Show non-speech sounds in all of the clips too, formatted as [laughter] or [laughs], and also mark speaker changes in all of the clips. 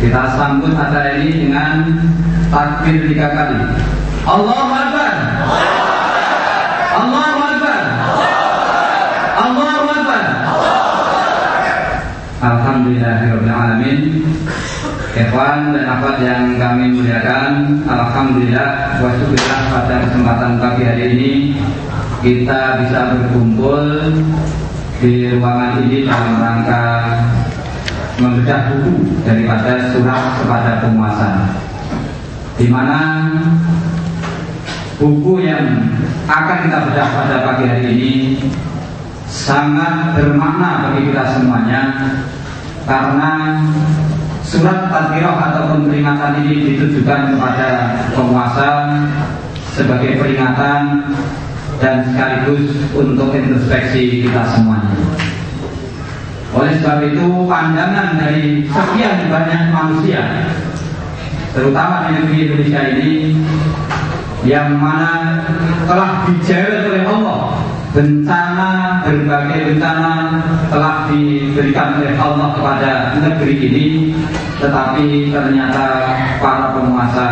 Speaker 1: Kita sambut acara ini dengan takbir tiga kali. Allahu Akbar. Allahu Akbar. Allahu Akbar. Alhamdulillahirrahmanirrahim Ikhwan dan akhwat yang kami muliakan Alhamdulillah wa pada kesempatan pagi hari ini Kita bisa berkumpul di ruangan ini dalam rangka membedah buku daripada surat kepada penguasa di mana buku yang akan kita bedah pada pagi hari ini sangat bermakna bagi kita semuanya karena surat tadkirah ataupun peringatan ini ditujukan kepada penguasa sebagai peringatan dan sekaligus untuk introspeksi kita semuanya. Oleh sebab itu pandangan dari sekian banyak manusia terutama di negeri Indonesia ini yang mana telah dijawab oleh Allah bencana berbagai bencana telah diberikan oleh Allah kepada negeri ini tetapi ternyata para penguasa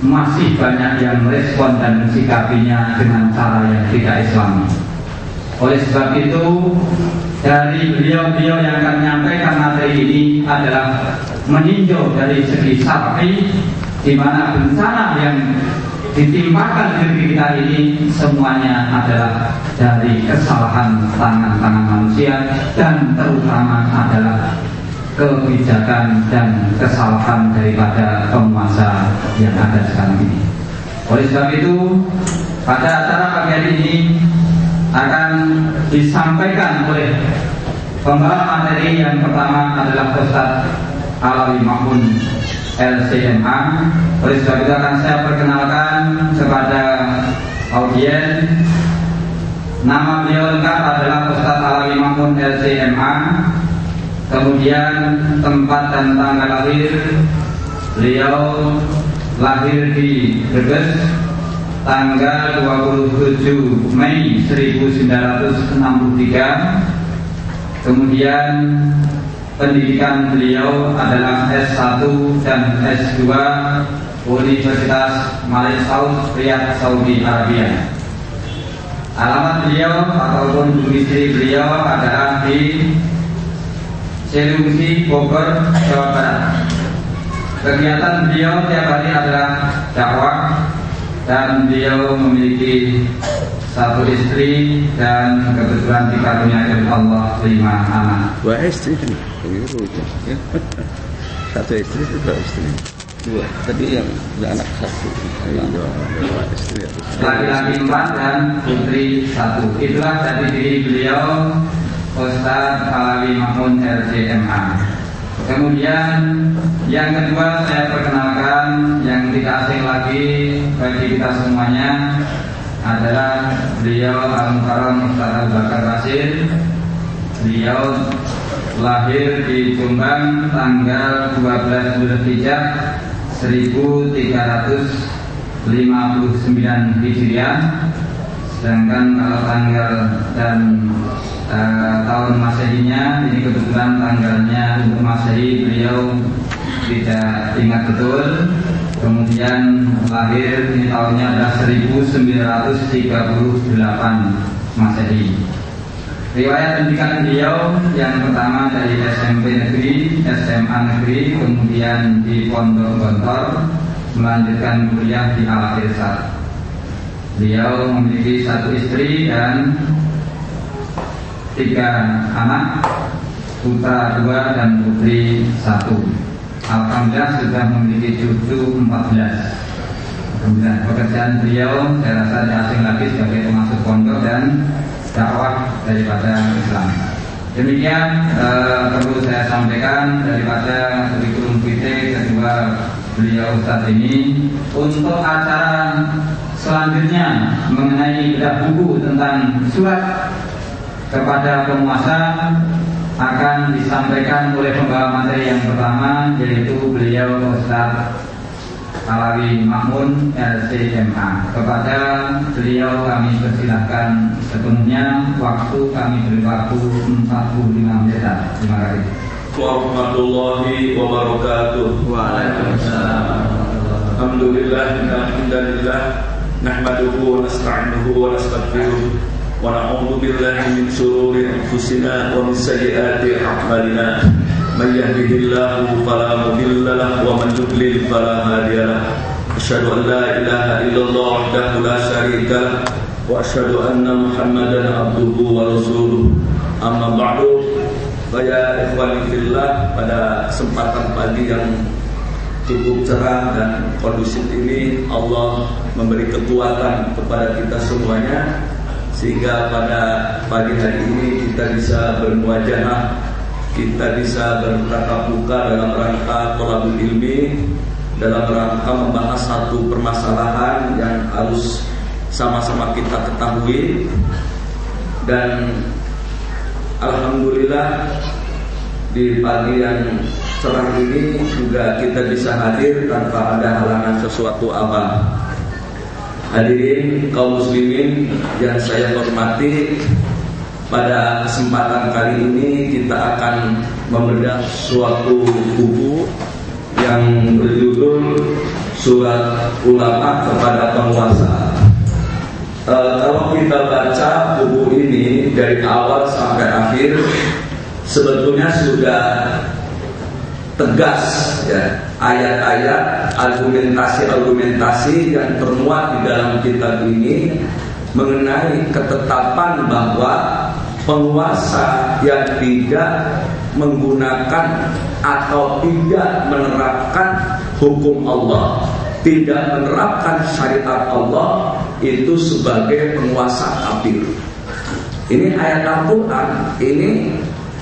Speaker 1: masih banyak yang merespon dan mensikapinya dengan cara yang tidak islami. Oleh sebab itu dari beliau-beliau yang akan menyampaikan materi ini adalah meninjau dari segi sapi di mana bencana yang ditimpakan negeri kita ini semuanya adalah dari kesalahan tangan-tangan manusia dan terutama adalah kebijakan dan kesalahan daripada penguasa yang ada sekarang ini. Oleh sebab itu, pada acara pagi hari ini akan disampaikan oleh pembawa materi yang pertama adalah Ustaz Alawi Mahmud LCMA Oleh sebab itu akan saya perkenalkan kepada audien Nama beliau lengkap adalah Ustaz Alawi Mahmud LCMA Kemudian tempat dan tanggal lahir Beliau lahir di Brebes tanggal 27 Mei 1963 Kemudian pendidikan beliau adalah S1 dan S2 Universitas Malik Saud Riyadh Saudi Arabia. Alamat beliau ataupun domisili beliau adalah di Selungsi Bogor, Jawa Barat. Kegiatan beliau tiap hari adalah dakwah dan beliau memiliki satu istri dan kebetulan dikaruniai oleh Allah lima anak.
Speaker 2: Dua istri kan? Ya. Satu istri itu dua istri. Dua. Tadi yang anak satu. Yang dua, dua istri.
Speaker 1: Laki-laki empat dan putri satu. Itulah jadi diri beliau Ustaz Alawi Mahmud RJMA. Kemudian yang kedua saya perkenalkan yang tidak asing lagi bagi kita semuanya adalah beliau Al-Mukarram Ustaz Al Bakar Basir. Beliau lahir di Jombang tanggal 12 Zulhijjah 1359 Hijriah sedangkan tanggal dan uh, tahun masehinya ini kebetulan tanggalnya untuk masehi beliau tidak ingat betul kemudian lahir ini tahunnya adalah 1938 masehi Riwayat pendidikan beliau yang pertama dari SMP negeri, SMA negeri, kemudian di Pondok Gontor, melanjutkan kuliah di Al Irsad. Beliau memiliki satu istri dan tiga anak, putra dua dan putri satu. Alhamdulillah sudah memiliki cucu 14 Kemudian pekerjaan beliau saya rasa tidak asing lagi sebagai pengasuh pondok dan dakwah daripada Islam. Demikian eh, perlu saya sampaikan daripada kurikulum vitae kedua beliau Ustadz ini untuk acara selanjutnya mengenai bedah buku tentang surat kepada penguasa akan disampaikan oleh pembawa materi yang pertama yaitu beliau Ustadz Alawi Mahmun LCMA Kepada beliau kami persilahkan sepenuhnya Waktu kami beri waktu 45 menit Terima kasih
Speaker 3: warahmatullahi wabarakatuh.
Speaker 1: Waalaikumsalam.
Speaker 3: Alhamdulillah, alhamdulillah. Nahmaduhu wa nasta'inuhu wa nastaghfiruh billahi min shururi anfusina wa min sayyiati a'malina. May yahdihillahu fala mudilla lahu wa man yudlil fala hadiya lahu. Asyhadu an la ilaha illallah wahdahu la syarika lahu wa asyhadu anna Muhammadan abduhu wa rasuluh. Amma ba'du. Saya ikhwani fillah pada kesempatan pagi yang cukup cerah dan kondusif ini Allah memberi kekuatan kepada kita semuanya sehingga pada pagi hari ini kita bisa bermuajah kita bisa bertatap muka dalam rangka tolabul ilmi dalam rangka membahas satu permasalahan yang harus sama-sama kita ketahui dan Alhamdulillah di pagi yang cerah ini juga kita bisa hadir tanpa ada halangan sesuatu apa. Hadirin kaum muslimin yang saya hormati, pada kesempatan kali ini kita akan membedah suatu buku yang berjudul Surat Ulama kepada Penguasa. E, kalau kita baca buku ini dari awal sampai akhir sebetulnya sudah tegas ya ayat-ayat argumentasi-argumentasi yang termuat di dalam kitab ini mengenai ketetapan bahwa penguasa yang tidak menggunakan atau tidak menerapkan hukum Allah, tidak menerapkan syariat Allah itu sebagai penguasa kafir. Ini ayat Al-Qur'an, ini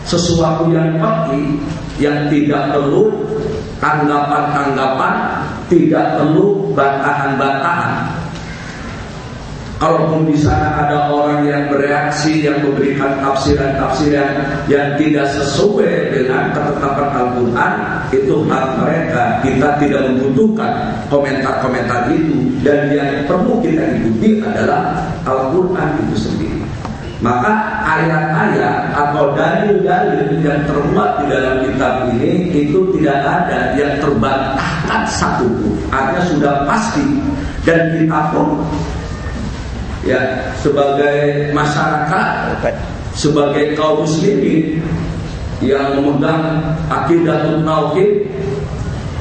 Speaker 3: sesuatu yang pasti yang tidak perlu tanggapan-tanggapan, tidak perlu bantahan-bantahan. Kalaupun di sana ada orang yang bereaksi yang memberikan tafsiran-tafsiran yang tidak sesuai dengan ketetapan Al-Quran, itu hak mereka. Kita tidak membutuhkan komentar-komentar itu dan yang perlu kita ikuti adalah Al-Quran itu sendiri. Maka ayat-ayat atau dalil-dalil yang termuat di dalam kitab ini itu tidak ada yang terbantahkan satu pun. Artinya sudah pasti dan kita pun ya sebagai masyarakat sebagai kaum muslimin yang memegang akidah tauhid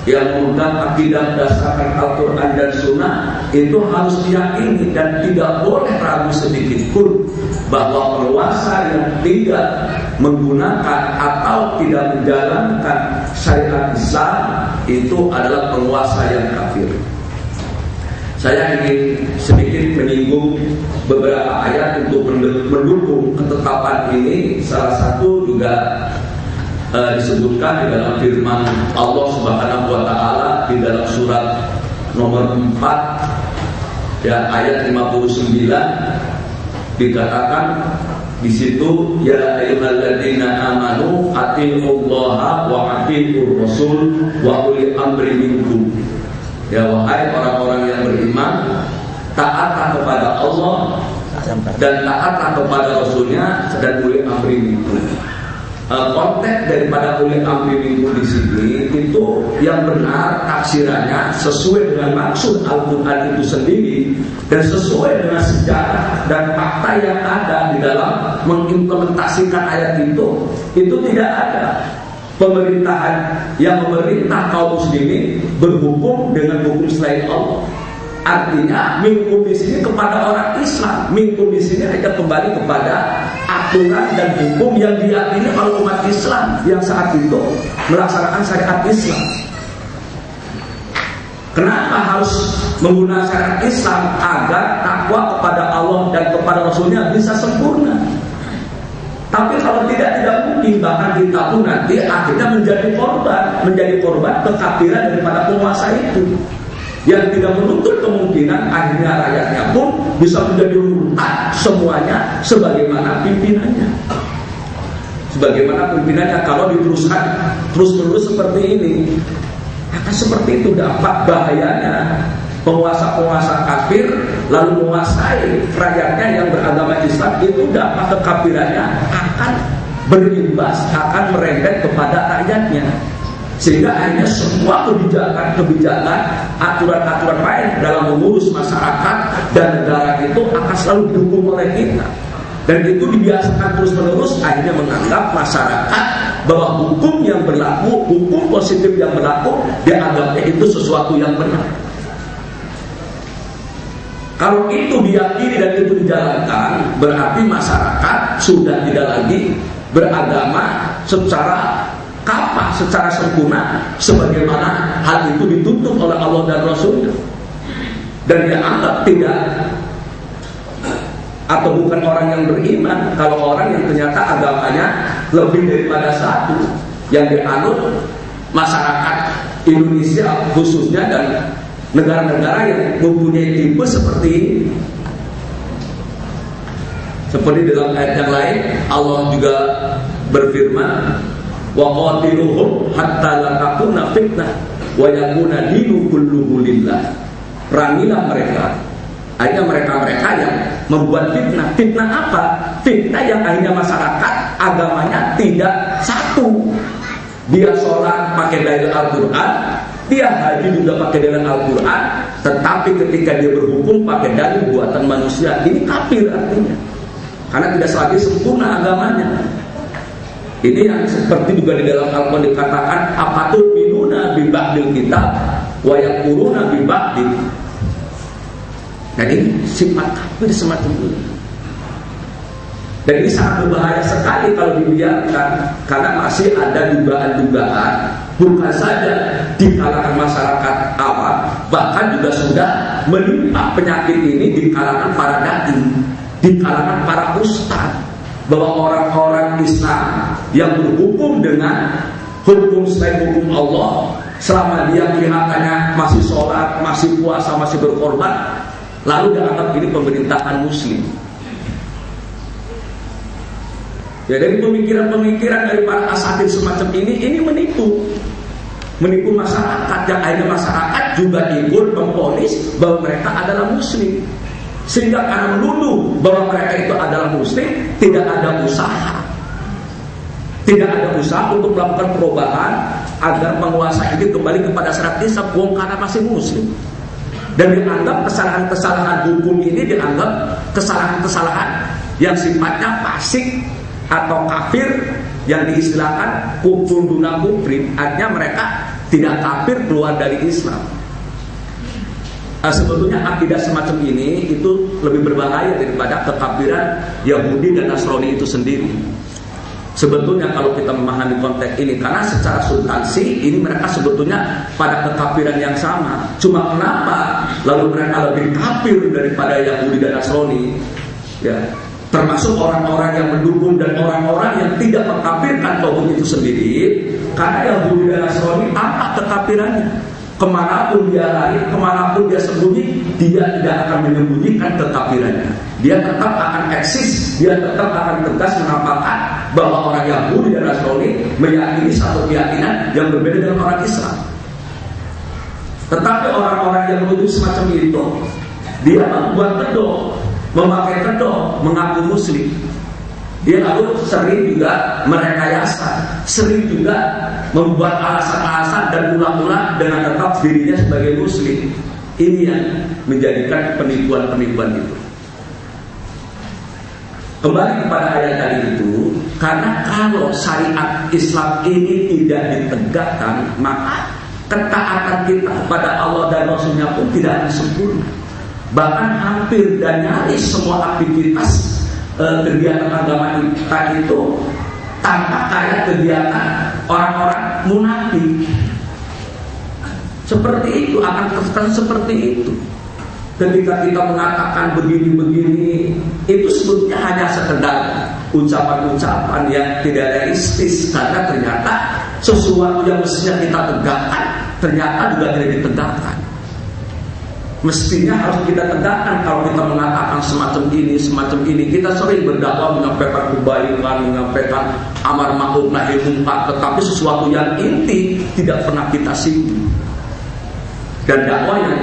Speaker 3: yang memegang akidah dasarkan Al-Quran dan Sunnah itu harus diyakini dan tidak boleh ragu sedikit pun bahwa penguasa yang tidak menggunakan atau tidak menjalankan syariat Islam itu adalah penguasa yang kafir. Saya ingin sedikit menyinggung beberapa ayat untuk mendukung ketetapan ini. Salah satu juga uh, disebutkan di dalam firman Allah Subhanahu wa taala di dalam surat nomor 4 ya ayat 59 dikatakan di situ ya ayyuhalladzina amanu atiullaha wa atiur rasul wa ulil amri minkum. Ya wahai orang-orang yang beriman Taatlah kepada Allah Dan taatlah kepada Rasulnya Dan boleh amri itu uh, Konteks daripada boleh amri itu di sini Itu yang benar tafsirannya Sesuai dengan maksud Al-Quran itu sendiri Dan sesuai dengan sejarah Dan fakta yang ada di dalam Mengimplementasikan ayat itu Itu tidak ada pemerintahan yang memerintah kaum muslimin berhukum dengan hukum selain Allah. Artinya mingkum di sini kepada orang Islam, mingkum di sini hanya kembali kepada aturan dan hukum yang diyakini oleh umat Islam yang saat itu melaksanakan syariat Islam. Kenapa harus menggunakan Islam agar takwa kepada Allah dan kepada Rasulnya bisa sempurna? Tapi kalau tidak tidak mungkin bahkan kita pun nanti akhirnya menjadi korban, menjadi korban kekafiran daripada penguasa itu. Yang tidak menuntut kemungkinan akhirnya rakyatnya pun bisa menjadi urutan semuanya sebagaimana pimpinannya. Sebagaimana pimpinannya kalau diteruskan terus-menerus seperti ini, akan seperti itu dampak bahayanya. Penguasa-penguasa kafir lalu menguasai rakyatnya yang beragama Islam itu dapat kekafirannya akan berimbas akan merembet kepada rakyatnya. Sehingga akhirnya semua kebijakan-kebijakan aturan-aturan lain dalam mengurus masyarakat dan negara itu akan selalu didukung oleh kita dan itu dibiasakan terus menerus akhirnya menganggap masyarakat bahwa hukum yang berlaku hukum positif yang berlaku dianggapnya itu sesuatu yang benar. Kalau itu diyakini dan itu dijalankan berarti masyarakat sudah tidak lagi beragama secara kapal secara sempurna sebagaimana hal itu dituntut oleh Allah dan Rasulnya. Dan dia anggap tidak atau bukan orang yang beriman kalau orang yang ternyata agamanya lebih daripada satu yang dianut masyarakat Indonesia khususnya dan negara-negara yang mempunyai tipe seperti seperti dalam ayat yang lain Allah juga berfirman wa qatiluhum hatta la takuna fitnah wa yakuna dinu kulluhu lillah. Perangilah mereka hanya mereka-mereka yang membuat fitnah. Fitnah apa? Fitnah yang akhirnya masyarakat agamanya tidak satu. Dia sholat pakai dalil Al-Quran dia haji juga pakai dalil Al-Quran tetapi ketika dia berhukum pakai dalil buatan manusia ini kafir artinya. Karena tidak lagi sempurna agamanya. Ini yang seperti juga di dalam Al-Quran dikatakan apa tuh minuna bibadil kita wayak kuruna Dan ini sifat kafir semacam ini. Dan ini sangat berbahaya sekali kalau dibiarkan karena masih ada dugaan-dugaan bukan saja di kalangan masyarakat awam bahkan juga sudah menimpa penyakit ini di kalangan para dai, di kalangan para ustadz bahwa orang-orang Islam yang berhukum dengan hukum selain hukum Allah selama dia kelihatannya masih sholat, masih puasa, masih berkorban lalu dianggap ini pemerintahan muslim ya dari pemikiran-pemikiran dari para asatid semacam ini ini menipu menipu masyarakat yang akhirnya masyarakat juga ikut memponis bahwa mereka adalah muslim sehingga karena menuduh bahwa mereka itu adalah muslim, tidak ada usaha. Tidak ada usaha untuk melakukan perubahan agar penguasa ini kembali kepada syarat Islam karena masih muslim. Dan dianggap kesalahan-kesalahan hukum ini dianggap kesalahan-kesalahan yang sifatnya fasik atau kafir yang diistilahkan kufur duna kufri artinya mereka tidak kafir keluar dari Islam Nah, sebetulnya akidah semacam ini itu lebih berbahaya daripada kekafiran Yahudi dan Nasrani itu sendiri. Sebetulnya kalau kita memahami konteks ini karena secara substansi ini mereka sebetulnya pada kekafiran yang sama. Cuma kenapa lalu mereka lebih kafir daripada Yahudi dan Nasrani? Ya, termasuk orang-orang yang mendukung dan orang-orang yang tidak mengkafirkan Tauhid itu sendiri karena Yahudi dan Nasrani apa kekafirannya? ke mana pun dia lari, ke mana pun dia sembunyi, dia tidak akan menyembunyikan kekafirannya. Dia tetap akan eksis, dia tetap akan tegas menampakkan bahwa orang Yahudi dan Nasrani meyakini satu keyakinan yang berbeda dengan orang Islam. Tetapi orang-orang yang menuduh semacam itu, dia membuat kedok, memakai kedok, mengaku muslim. Dia lalu sering juga merekayasa, sering juga membuat alasan-alasan dan ulang-ulang dengan tetap dirinya sebagai muslim. Ini yang menjadikan penipuan-penipuan itu. Kembali kepada ayat tadi itu, karena kalau syariat Islam ini tidak ditegakkan, maka ketaatan kita pada Allah dan Rasulnya pun tidak sempurna. Bahkan hampir dan nyaris semua aktivitas Eh, kegiatan agama kita itu tanpa kayak kegiatan orang-orang munafik. Seperti itu akan terus seperti itu. Ketika kita mengatakan begini-begini, itu sebetulnya hanya sekedar ucapan-ucapan yang tidak realistis karena ternyata sesuatu yang mestinya kita tegakkan ternyata juga tidak ditegakkan mestinya harus kita tegakkan kalau kita mengatakan semacam ini, semacam ini. Kita sering berdakwah menyampaikan kebaikan, menyampaikan amar ma'ruf nahi munkar, tetapi sesuatu yang inti tidak pernah kita singgung. Dan dakwah yang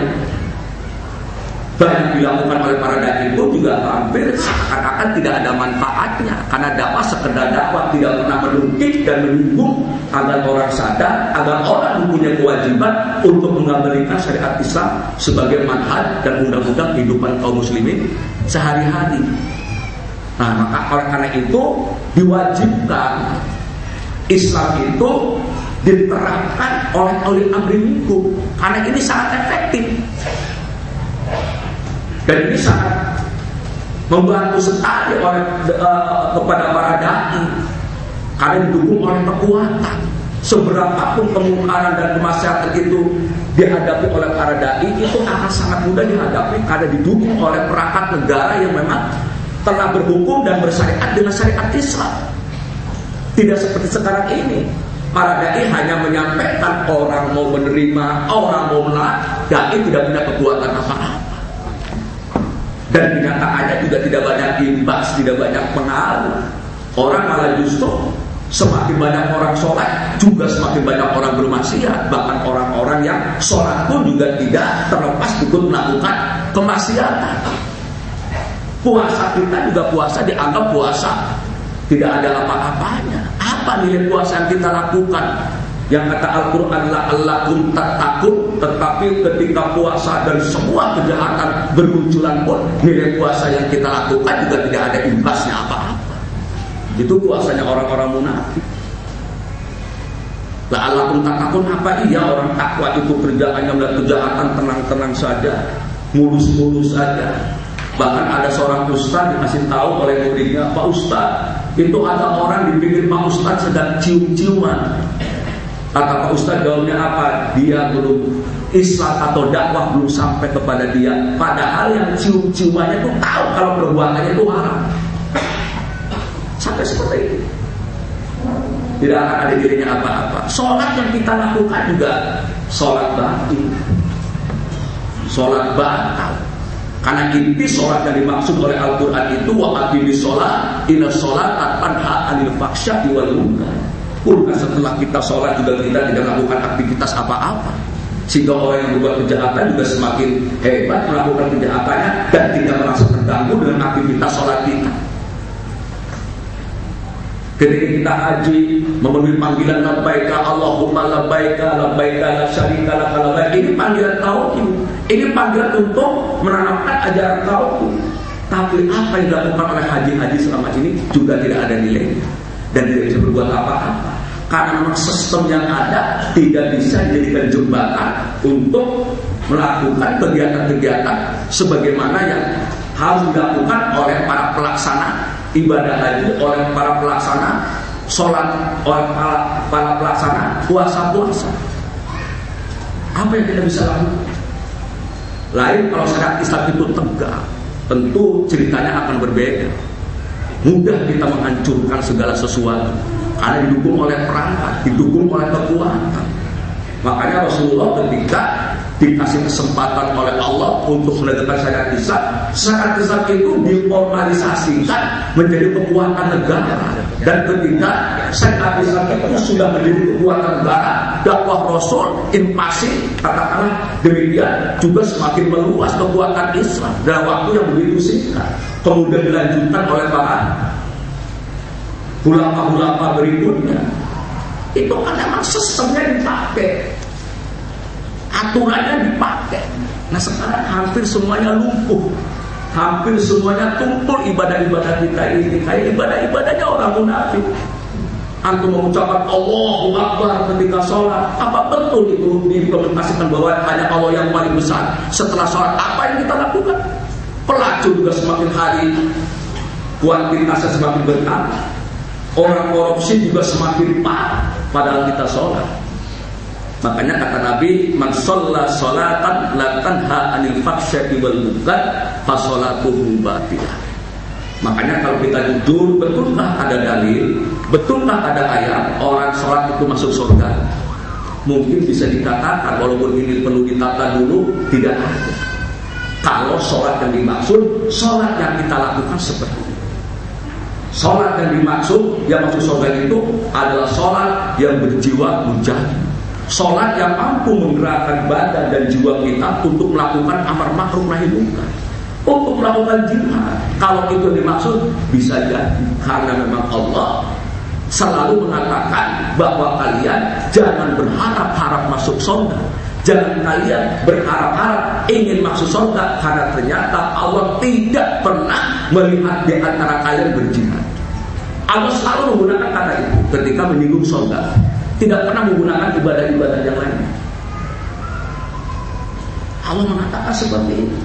Speaker 3: banyak dilakukan oleh para dai itu juga hampir seakan-akan tidak ada manfaatnya. Karena dakwah sekedar dakwah tidak pernah menungkit dan menyinggung agar orang sadar agar orang mempunyai kewajiban untuk mengabaikan syariat Islam sebagai manhaj dan undang-undang kehidupan kaum muslimin sehari-hari. Nah, maka oleh karena itu diwajibkan Islam itu diterapkan oleh oleh amri karena ini sangat efektif dan ini sangat membantu sekali oleh uh, kepada para dai. Karena didukung oleh kekuatan. Seberapapun kemungkaran dan kemaksiatan itu dihadapi oleh para dai itu akan sangat mudah dihadapi. Karena didukung oleh perangkat negara yang memang telah berhukum dan bersyariat dengan syariat Islam. Tidak seperti sekarang ini. Para dai hanya menyampaikan orang mau menerima orang mau menolak dai tidak punya kekuatan apa-apa dan kenyataannya juga tidak banyak imbas, tidak banyak pengaruh. Orang malah justru semakin banyak orang sholat juga semakin banyak orang bermaksiat. Bahkan orang-orang yang sholat pun juga tidak terlepas ikut melakukan kemaksiatan. Puasa kita juga puasa dianggap puasa tidak ada apa-apanya. Apa nilai puasa yang kita lakukan? Yang kata Al-Quran pun takut Tetapi ketika puasa dan semua kejahatan bermunculan pun Nilai puasa yang kita lakukan juga tidak ada imbasnya apa-apa. Itu puasanya orang-orang munafik. Pun takut apa iya orang takwa itu kerjaannya melihat kejahatan tenang-tenang saja Mulus-mulus saja. Bahkan ada seorang ustaz dikasih tahu oleh muridnya Pak Ustaz itu ada orang di pinggir Pak Ustaz sedang cium-ciuman Kata Pak Ustaz jawabnya apa? Dia belum Islam atau dakwah belum sampai kepada dia. Padahal yang cium-ciumannya itu tahu kalau perbuatannya itu haram. Sampai seperti itu. Tidak akan ada dirinya apa-apa. Sholat yang kita lakukan juga sholat batin. Sholat batal. Karena inti sholat yang dimaksud oleh Al-Quran itu wa sholat inna sholat tanha anil faksya wal munkar pun setelah kita sholat juga kita tidak melakukan aktivitas apa-apa. Sehingga orang yang berbuat kejahatan juga semakin hebat melakukan kejahatannya dan tidak merasa terganggu dengan aktivitas sholat kita. Ketika kita haji memenuhi panggilan labbaika Allahumma labbaika labbaika la syarika lak labbaik ini panggilan tauhid. Ini panggilan untuk menanamkan ajaran tauhid. Tapi apa yang dilakukan oleh haji-haji selama ini juga tidak ada nilainya dan tidak bisa berbuat apa-apa karena memang sistem yang ada tidak bisa dijadikan jembatan untuk melakukan kegiatan-kegiatan sebagaimana yang harus dilakukan oleh para pelaksana ibadah haji, oleh para pelaksana sholat, oleh para, para pelaksana puasa-puasa. Apa yang kita bisa lakukan? Lain kalau syariat Islam itu tegak, tentu ceritanya akan berbeda mudah kita menghancurkan segala sesuatu karena didukung oleh perangkat, didukung oleh kekuatan. Makanya Rasulullah ketika dikasih kesempatan oleh Allah untuk menegakkan syariat Islam, syariat Islam itu diformalisasikan menjadi kekuatan negara. Dan ketika syariat Islam itu sudah menjadi kekuatan negara, dakwah Rasul invasi katakanlah demikian juga semakin meluas kekuatan Islam. Dalam waktu yang begitu singkat. Kemudian dilanjutkan oleh para ulama-ulama berikutnya. Itu kan memang sistemnya dipakai. Aturannya dipakai. Nah sekarang hampir semuanya lumpuh hampir semuanya tumpul ibadah-ibadah kita ini. Kayak ibadah-ibadahnya orang munafik. Antum mengucapkan Allahu Akbar ketika sholat. Apa betul itu diimplementasikan bahwa hanya Allah yang paling besar? Setelah sholat apa yang kita lakukan? Pelacur juga semakin hari. Kuantitasnya semakin bertambah. Orang korupsi juga semakin parah. Padahal kita sholat. Makanya kata Nabi, "Man shalla sholatan la tanha 'anil fahsya'i wal munkar fa sholatuhu batilah." Makanya kalau kita jujur, betulkah ada dalil, betulkah ada ayat orang sholat itu masuk surga? Mungkin bisa dikatakan walaupun ini perlu ditata dulu, tidak ada. Kalau sholat yang dimaksud, sholat yang kita lakukan seperti Sholat yang dimaksud yang maksud surga itu adalah sholat yang berjiwa mujahid. Sholat yang mampu menggerakkan badan dan jiwa kita untuk melakukan amar ma'ruf nahi munkar. Untuk melakukan jihad. Kalau itu dimaksud bisa jadi karena memang Allah selalu mengatakan bahwa kalian jangan berharap-harap masuk surga. Jangan kalian berharap-harap ingin masuk surga karena ternyata Allah tidak pernah melihat di antara kalian berjihad. Allah selalu menggunakan kata itu ketika menyinggung surga. Tidak pernah menggunakan ibadah-ibadah yang lain. Allah mengatakan seperti ini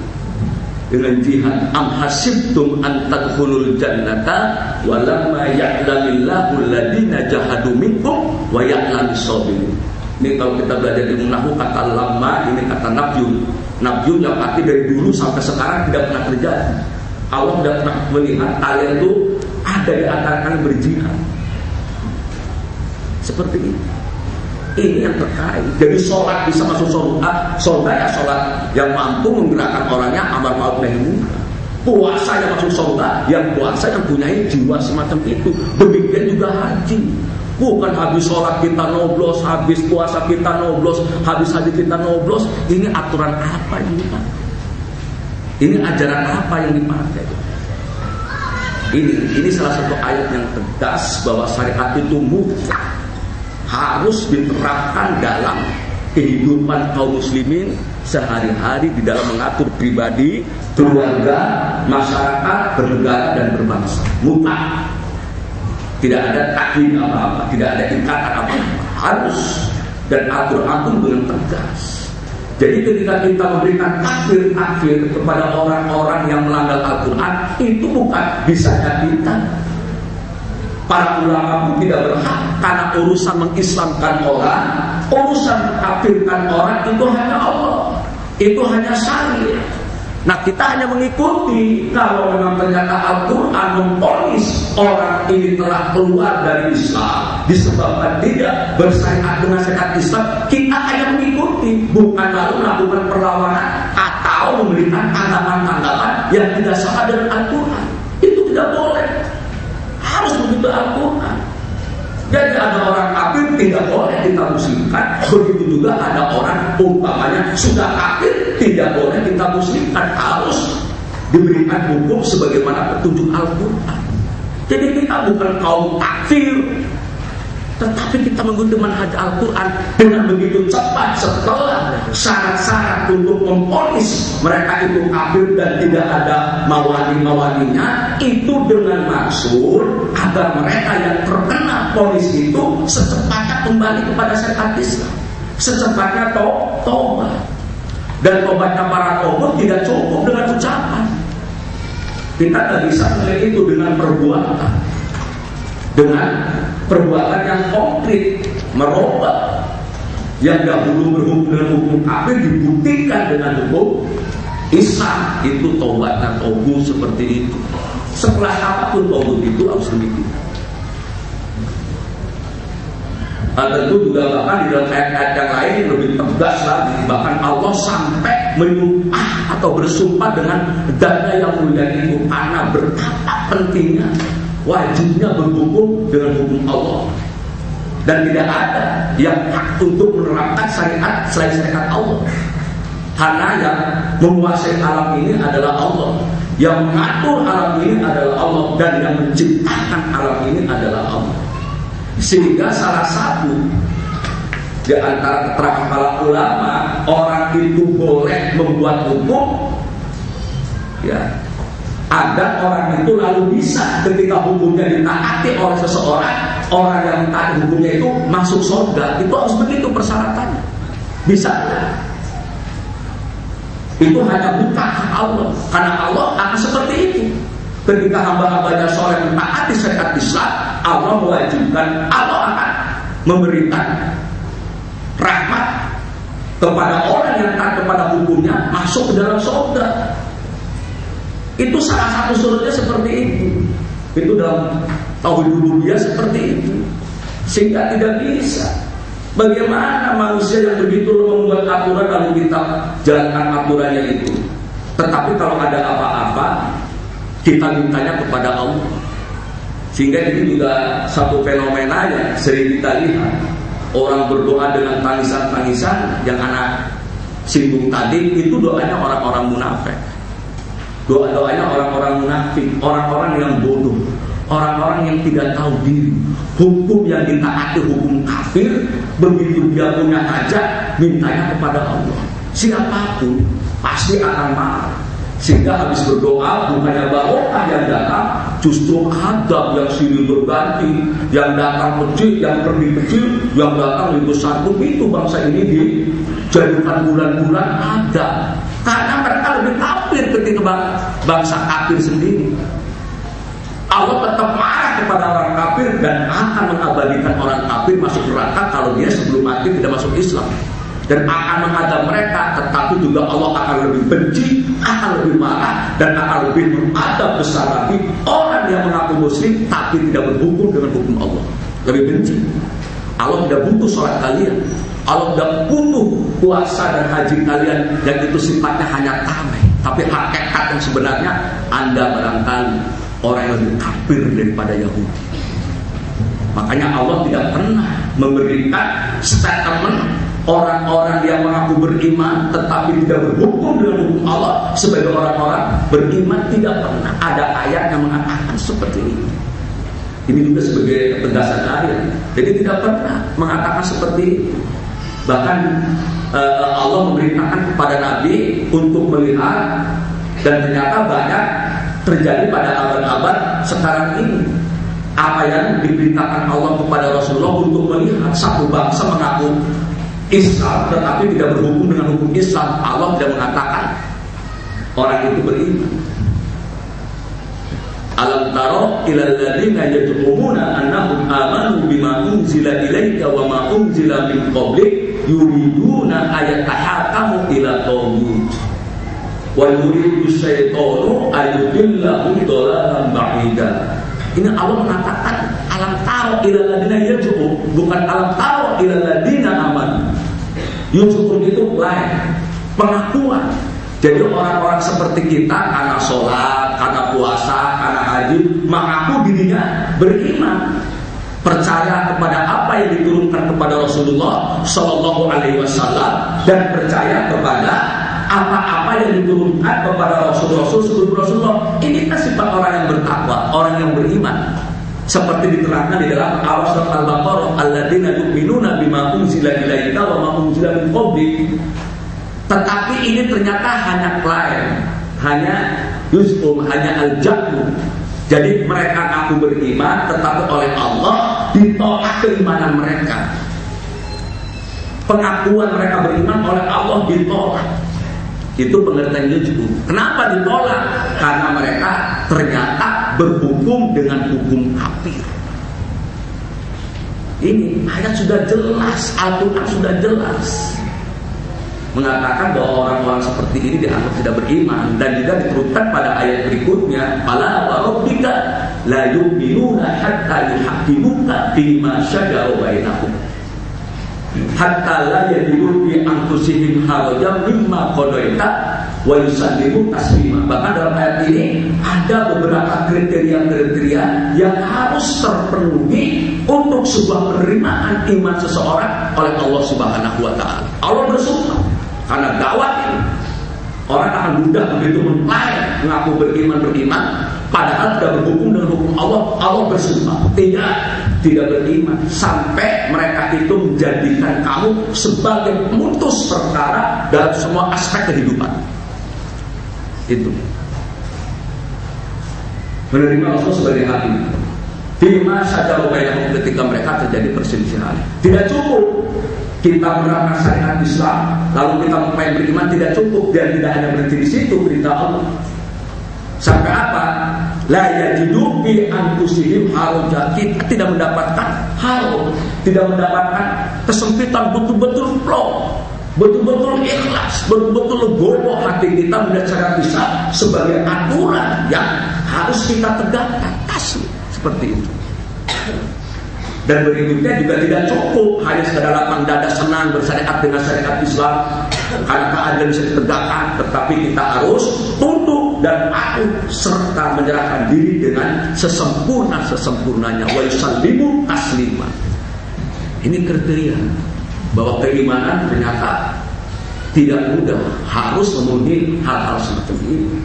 Speaker 3: dengan jihad am hasibtum an tadkhulul jannata walamma ya'lamillahu alladhina jahadu minkum wa ya'lamis sabirin. Ini kalau kita belajar di nahu kata lama ini kata nabjun. Nabjun yang arti dari dulu sampai sekarang tidak pernah terjadi. Allah tidak pernah melihat kalian itu ada di antara kalian berjihad. Seperti ini. Ini yang terkait. Jadi sholat bisa masuk surga, surga ya sholat yang mampu menggerakkan orangnya amal ma'ruf nahi munkar. Puasa yang masuk surga, yang puasa yang punya jiwa semacam itu. Demikian juga haji. Bukan habis sholat kita noblos, habis puasa kita noblos, habis haji kita noblos. Ini aturan apa yang dipakai? Ini ajaran apa yang dipakai? Ini, ini salah satu ayat yang tegas bahwa syariat itu mutlak harus diterapkan dalam kehidupan kaum muslimin sehari-hari di dalam mengatur pribadi, keluarga, masyarakat, bernegara dan berbangsa. Mutlak. Tidak ada takdir apa-apa, tidak ada ikatan apa-apa. Harus dan atur-atur dengan tegas. Jadi ketika kita memberikan takdir-takdir kepada orang-orang yang melanggar Al-Quran, itu bukan bisa kita, Para ulama pun tidak berhak karena urusan mengislamkan orang, urusan mengkafirkan orang itu hanya Allah. Itu hanya syariat. Nah kita hanya mengikuti kalau memang ternyata Al-Quran memponis orang ini telah keluar dari Islam disebabkan tidak bersyariat dengan syariat Islam kita hanya mengikuti bukan lalu melakukan perlawanan atau memberikan tanggapan-tanggapan yang tidak sama dengan Al-Quran begitu Al-Quran. Jadi ada orang kafir tidak boleh kita muslimkan. Begitu juga ada orang umpamanya sudah kafir tidak boleh kita muslimkan. Harus diberikan hukum sebagaimana petunjuk Al-Quran. Jadi kita bukan kaum kafir, tetapi kita mengikuti manhaj Al-Quran dengan begitu cepat setelah syarat-syarat untuk memponis mereka itu kafir dan tidak ada mawani-mawaninya itu dengan maksud agar mereka yang terkena ponis itu secepatnya kembali kepada syariat Islam. Secepatnya to tobat. Dan tobatnya para tobat tidak cukup dengan ucapan. Kita tidak bisa melihat itu dengan perbuatan. Dengan perbuatan yang konkret merubah yang dahulu berhubung dengan hukum kafir dibuktikan dengan hukum Islam. Itu dan tobu seperti itu. Setelah apa pun tobat itu harus demikian. Nah, tentu juga bahkan di dalam ayat-ayat yang lain lebih tegas lagi bahkan Allah sampai menyumpah atau bersumpah dengan dana yang mulia itu karena betapa pentingnya wajibnya berhukum dengan hukum Allah. Dan tidak ada yang hak untuk menerapkan syariat selain syariat Allah. Karena yang menguasai alam ini adalah Allah. Yang mengatur alam ini adalah Allah. Dan yang menciptakan alam ini adalah Allah. Sehingga salah satu di antara keterangan para ulama orang itu boleh membuat hukum ya agar orang itu lalu bisa ketika hukumnya ditaati oleh seseorang orang yang taat hukumnya itu masuk surga itu harus begitu persyaratannya. Bisa. Itu hanya bukan hak Allah. Karena Allah akan seperti itu. Ketika hamba-hambanya soleh mentaati syariat Islam Allah mewajibkan Allah akan memberikan rahmat kepada orang yang taat kepada hukumnya masuk ke dalam surga itu salah satu surutnya seperti itu. Itu dalam tauhid dia seperti itu. Sehingga tidak bisa. Bagaimana manusia yang begitu membuat aturan lalu kita jalankan aturannya itu. Tetapi kalau ada apa-apa, kita mintanya kepada Allah. Sehingga ini juga satu fenomena yang sering kita lihat. orang berdoa dengan tangisan-tangisan yang anak singgung tadi itu doanya orang-orang munafik. Doa-doanya orang-orang munafik, orang-orang yang bodoh, orang-orang yang tidak tahu diri. Hukum yang ditaati hukum kafir, begitu dia punya hajat, mintanya kepada Allah. Siapa pun pasti akan marah. Sehingga habis berdoa bukannya barokah yang datang, justru adab yang sini berganti, yang datang kecil, yang pergi kecil, yang datang lebih besar. Begitu bangsa ini dijadikan bulan-bulan ada. Karena mereka lebih kafir ketika bangsa kafir sendiri. Allah tetap marah kepada orang kafir dan akan mengabadikan orang kafir masuk neraka kalau dia sebelum mati tidak masuk Islam dan akan menghadap mereka tetapi juga Allah akan lebih benci akan lebih marah dan akan lebih mengadab besar lagi orang yang mengaku muslim tapi tidak berhukum dengan hukum Allah. Lebih benci. Allah tidak butuh sholat kalian. Allah tidak butuh puasa dan haji kalian yang itu sifatnya hanya tameng tapi hakikat yang sebenarnya anda barangkali orang yang lebih kafir daripada Yahudi. Makanya Allah tidak pernah memberikan statement orang-orang yang mengaku beriman tetapi tidak berhukum dengan hukum Allah sebagai orang-orang beriman tidak pernah ada ayat yang mengatakan seperti ini. Ini juga sebagai penegasan ayat. Jadi tidak pernah mengatakan seperti ini. Bahkan uh, Allah memerintahkan kepada Nabi untuk melihat dan ternyata banyak terjadi pada abad-abad sekarang ini apa yang diberitakan Allah kepada Rasulullah untuk melihat satu bangsa mengaku Islam tetapi tidak berhukum dengan hukum Islam. Allah tidak mengatakan. Orang itu beriman. Alam taro ila alladziina yad'umuna annahum amanu bima unzila ilaika wa ma unzila min qablik yuriduna ayatahakamu ila tawhid wa yuridu syaitanu ayudillahum dhalalan ba'ida. Ini Allah mengatakan alam taro ila alladziina yad'u bukan alam taro ila alladziina amanu Yusuf itu lain pengakuan. Jadi orang-orang seperti kita karena sholat, karena puasa, karena haji, mengaku dirinya beriman, percaya kepada apa yang diturunkan kepada Rasulullah Shallallahu Alaihi Wasallam dan percaya kepada apa-apa yang diturunkan kepada Rasulullah sebelum Rasulullah. Ini kan sifat orang yang bertakwa, orang yang beriman. Seperti diterangkan di dalam surat Al-Baqarah, alladzina yu'minuna bima unzila ilaika wa ma unzila min qablik. Tetapi ini ternyata hanya klaim, hanya yusum, hanya al-jahmu. Jadi mereka ngaku beriman tetapi oleh Allah ditolak keimanan mereka. Pengakuan mereka beriman oleh Allah ditolak. Itu pengertian yujbu. Kenapa ditolak? Karena mereka ternyata berhukum dengan hukum kafir. Ini ayat sudah jelas, Al-Quran sudah jelas mengatakan bahwa orang-orang seperti ini dianggap tidak beriman dan juga diteruskan pada ayat berikutnya fala rabbika la yu'minuna hatta yuhaqqimuka fima syajara bainahum hatta la yajidu fi anfusihim harajan mimma qadaita wa yusallimu taslima. Bahkan dalam ayat ini ada beberapa kriteria-kriteria yang harus terpenuhi untuk sebuah penerimaan iman seseorang oleh Allah Subhanahu wa taala. Allah bersumpah karena dakwah ini orang akan mudah begitu mengklaim mengaku beriman beriman padahal tidak berhukum dengan hukum Allah. Allah bersumpah tidak tidak beriman sampai mereka itu menjadikan kamu sebagai pemutus perkara dalam semua aspek kehidupan. Itu menerima Allah sebagai hakim. Bima saja bainahum ketika mereka terjadi perselisihan. Tidak cukup kita menerapkan syariat Islam lalu kita mau beriman tidak cukup dan tidak hanya berhenti di situ berita Allah. Sampai apa? La yajidu bi anfusihim haroja. Kita tidak mendapatkan haro, tidak mendapatkan kesempitan betul-betul flow, betul-betul ikhlas, betul-betul legowo hati kita cara bisa sebagai aturan yang harus kita tegakkan. Kasih seperti itu. Dan berikutnya juga tidak cukup hanya sekadar lapang dada senang bersyariat dengan syariat Islam karena keadilan bisa ditegakkan, tetapi kita harus tunduk dan patuh serta menyerahkan diri dengan sesempurna sesempurnanya wa yusallimu taslima. Ini kriteria bahwa keimanan ternyata tidak mudah, harus memenuhi hal-hal semacam ini.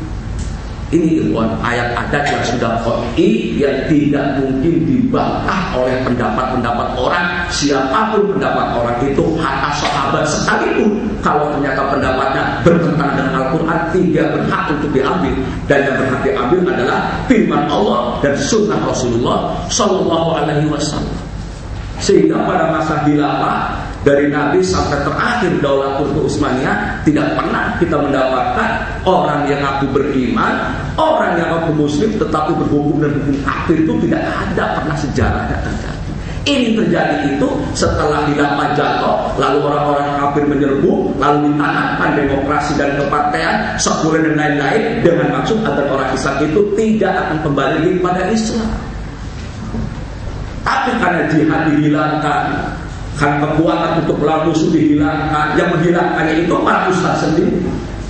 Speaker 3: Ini ikhwan ayat adat yang sudah koi yang tidak mungkin dibantah oleh pendapat-pendapat orang. Siapa pun pendapat orang itu hatta sahabat sekalipun kalau ternyata pendapatnya bertentangan dengan Al-Quran tidak berhak untuk diambil. Dan yang berhak diambil adalah firman Allah dan sunnah Rasulullah Shallallahu Alaihi Wasallam. Sehingga pada masa hilafah dari Nabi sampai terakhir Daulah Turki Utsmaniyah tidak pernah kita mendapatkan orang yang aku beriman, orang yang aku muslim tetapi berhukum dan hukum kafir itu tidak ada pernah sejarahnya terjadi. Ini terjadi itu setelah hilafah jatuh, lalu orang-orang kafir menyerbu, lalu ditanamkan demokrasi dan kepartean, sekuler dan lain-lain dengan maksud agar orang Islam itu tidak akan kembali kepada Islam. Tapi karena jihad dihilangkan, karena kekuatan untuk melawan musuh dihilangkan. Yang menghilangkannya itu para ustaz sendiri,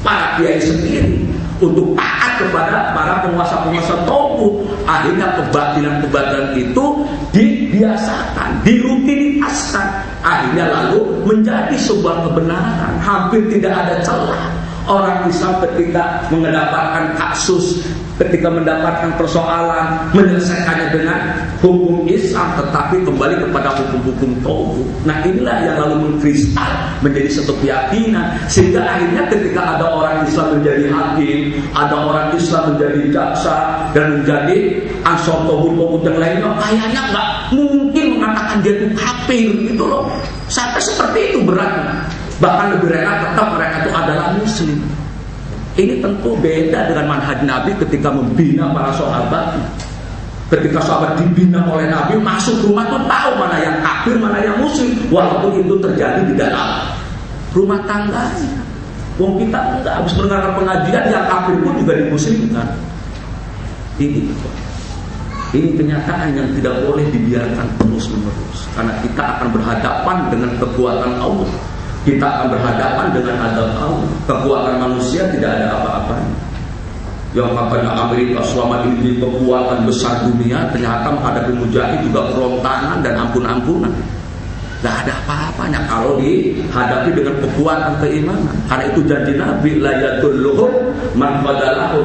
Speaker 3: para kiai sendiri untuk taat kepada para penguasa-penguasa tauhid. Akhirnya kebatilan-kebatilan itu dibiasakan, dirutinitaskan. Akhirnya lalu menjadi sebuah kebenaran. Hampir tidak ada celah. Orang Islam ketika mendapatkan kasus ketika mendapatkan persoalan menyelesaikannya dengan hukum Islam tetapi kembali kepada hukum-hukum tauhid. Nah inilah yang lalu mengkristal menjadi satu keyakinan sehingga akhirnya ketika ada orang Islam menjadi hakim, ada orang Islam menjadi jaksa dan menjadi ansor tauhid yang lainnya kayaknya nggak mungkin mengatakan dia itu kafir gitu loh. Sampai seperti itu beratnya. Bahkan lebih rela tetap mereka itu adalah muslim. Ini tentu beda dengan manhaj Nabi ketika membina para sahabat. Ketika sahabat dibina oleh Nabi masuk rumah tuh tahu mana yang kafir, mana yang muslim. Walaupun itu terjadi di dalam rumah tangganya. Wong kita enggak habis mendengarkan pengajian yang kafir pun juga dimuslimkan. Ini ini kenyataan yang tidak boleh dibiarkan terus menerus karena kita akan berhadapan dengan kekuatan Allah kita akan berhadapan dengan adab Allah. Kekuatan manusia tidak ada apa-apanya. Yang katanya Amerika selama ini kekuatan besar dunia ternyata menghadapi mujahid juga kerontangan dan ampun-ampunan. Tidak ada apa-apanya kalau dihadapi dengan kekuatan keimanan. Karena itu janji Nabi layatul luhur man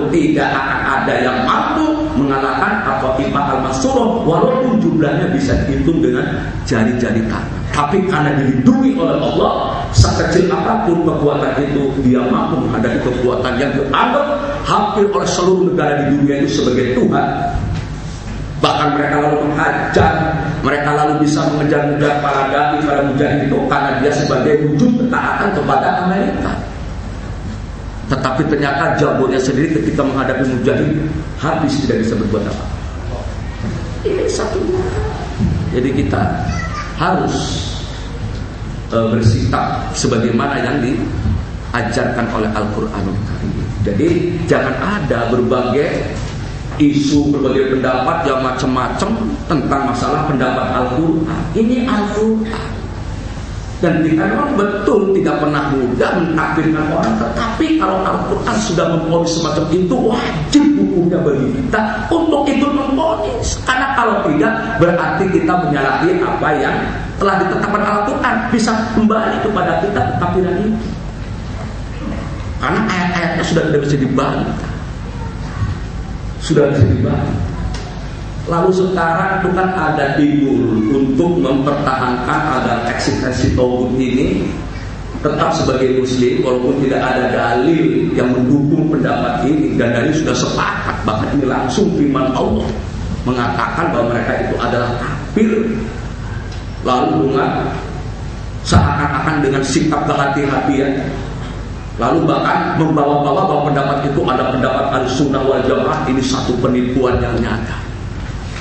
Speaker 3: tidak akan ada yang mampu mengalahkan atau imam al-masurah walaupun jumlahnya bisa dihitung dengan jari-jari tangan. Tapi karena dilindungi oleh Allah, sekecil apa pun kekuatan itu, dia mampu menghadapi kekuatan yang dianggap hampir oleh seluruh negara di dunia itu sebagai Tuhan. Bahkan mereka lalu menghajar, mereka lalu bisa mengejar-ngejar para dai, para mujahid itu karena dia sebagai wujud ketaatan kepada Amerika. Tetapi ternyata jagonya sendiri ketika menghadapi mujahid habis tidak bisa berbuat apa. Ini satu. Jadi kita harus e, bersikap sebagaimana yang diajarkan oleh Al-Qur'an Jadi jangan ada berbagai isu berbagai pendapat yang macam-macam tentang masalah pendapat Al-Qur'an. Ini Al-Qur'an. Dan kita memang betul tidak pernah mudah mentakdirkan orang Tetapi kalau Al-Quran sudah memponis semacam itu Wajib hukumnya bagi kita untuk ikut memponis. Karena kalau tidak berarti kita menyalahi apa yang telah ditetapkan Al-Quran. Bisa kembali kepada kita kekafiran itu Karena ayat-ayatnya sudah tidak bisa dibalik Sudah bisa dibalik Lalu sekarang itu kan ada timbul untuk mempertahankan agar eksistensi tauhid ini tetap sebagai muslim walaupun tidak ada dalil yang mendukung pendapat ini. Dan dalil sudah sepakat bahkan ini langsung firman Allah mengatakan bahwa mereka itu adalah kafir. Lalu dengan seakan-akan dengan sikap kehati-hatian lalu bahkan membawa-bawa bahwa pendapat itu ada pendapat al-sunnah wal jamaah. Ini satu penipuan yang nyata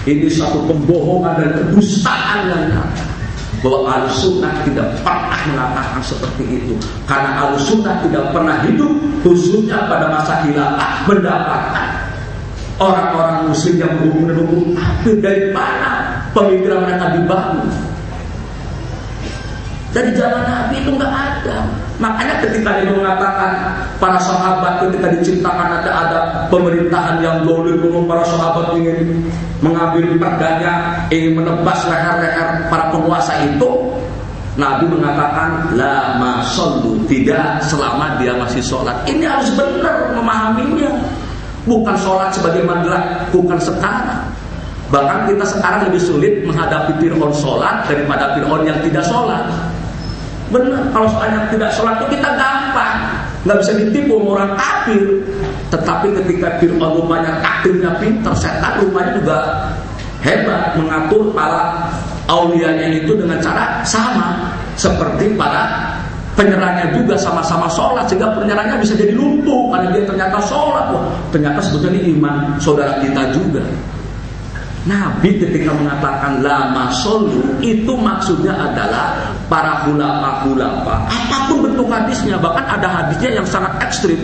Speaker 3: ini satu pembohongan dan kedustaan yang nyata bahwa al-sunnah tidak pernah mengatakan seperti itu. Karena al-sunnah tidak pernah hidup khususnya pada masa hilafah mendapatkan orang-orang muslim yang berhubung dan hukum dari mana pemikiran mereka dibangun. Dari zaman Nabi itu nggak ada. Makanya ketika dia mengatakan para sahabat ketika diciptakan ada ada pemerintahan yang boleh para sahabat ingin mengambil perdanya, ingin menebas leher-leher para penguasa itu, Nabi mengatakan la masallu tidak selama dia masih sholat. Ini harus benar memahaminya. Bukan sholat sebagaimana bukan sekarang. Bahkan kita sekarang lebih sulit menghadapi Fir'aun sholat daripada Fir'aun yang tidak sholat. Benar, kalau soalnya tidak sholat itu kita gampang. Nggak bisa ditipu orang kafir. Tetapi ketika Fir'aun rumahnya takdirnya pintar, setan rumahnya juga hebat mengatur para aulianya itu dengan cara sama seperti para penyerangnya juga sama-sama sholat sehingga penyerangnya bisa jadi lumpuh karena dia ternyata sholat wah ternyata sebetulnya iman saudara kita juga Nabi ketika mengatakan lama solu itu maksudnya adalah para ulama-ulama apa pun bentuk hadisnya bahkan ada hadisnya yang sangat ekstrim.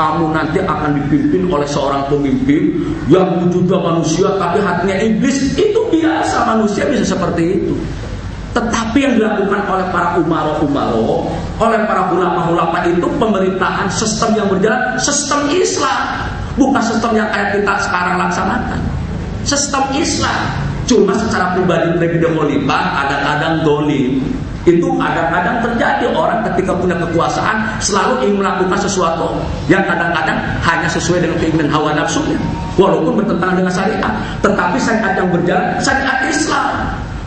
Speaker 3: Kamu nanti akan dipimpin oleh seorang pemimpin yang wujudnya manusia tapi hatinya iblis. Itu biasa manusia bisa seperti itu. Tetapi yang dilakukan oleh para umaro-umaro oleh para ulama-ulama itu pemerintahan sistem yang berjalan sistem Islam. Bukan sistem yang kayak kita sekarang laksanakan sistem Islam. Cuma secara pribadi Presiden Khalifah kadang-kadang dolim. Itu kadang-kadang terjadi orang ketika punya kekuasaan selalu ingin melakukan sesuatu yang kadang-kadang hanya sesuai dengan keinginan hawa nafsunya. Walaupun bertentangan dengan syariat. Tetapi syariat yang berjalan syariat Islam.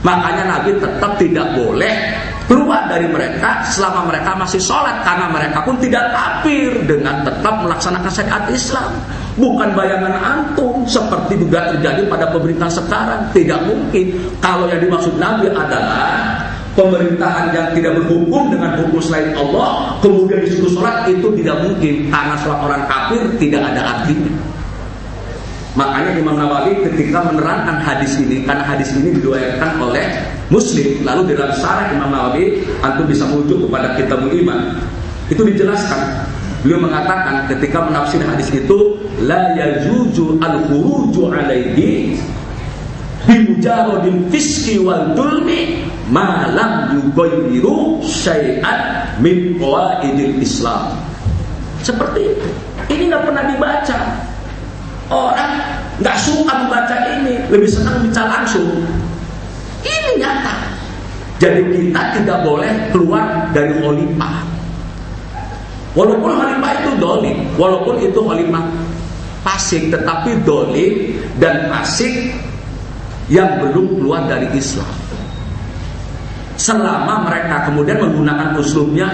Speaker 3: Makanya Nabi tetap tidak boleh keluar dari mereka selama mereka masih sholat karena mereka pun tidak kafir dengan tetap melaksanakan syariat Islam bukan bayangan antum seperti juga terjadi pada pemerintahan sekarang. Tidak mungkin. Kalau yang dimaksud Nabi adalah pemerintahan yang tidak berhukum dengan hukum selain Allah kemudian disuruh sholat itu tidak mungkin. Karena sholat orang kafir tidak ada artinya. Makanya Imam Nawawi ketika menerangkan hadis ini karena hadis ini diriwayatkan oleh Muslim lalu dalam syarah Imam Nawawi antum bisa merujuk kepada kitabul iman. Itu dijelaskan beliau mengatakan ketika menafsir hadis itu la yajuju al khuruju alaihi bi mujaradil fiski wal dulmi ma lam yughayyiru syai'an min qawaidil Islam seperti itu ini nggak pernah dibaca Orang nggak suka membaca ini, lebih senang baca langsung. Ini nyata. Jadi kita tidak boleh keluar dari khalifah. Walaupun khalifah itu dolim, walaupun itu khalifah pasik, tetapi dolim dan pasik yang belum keluar dari Islam. Selama mereka kemudian menggunakan uslubnya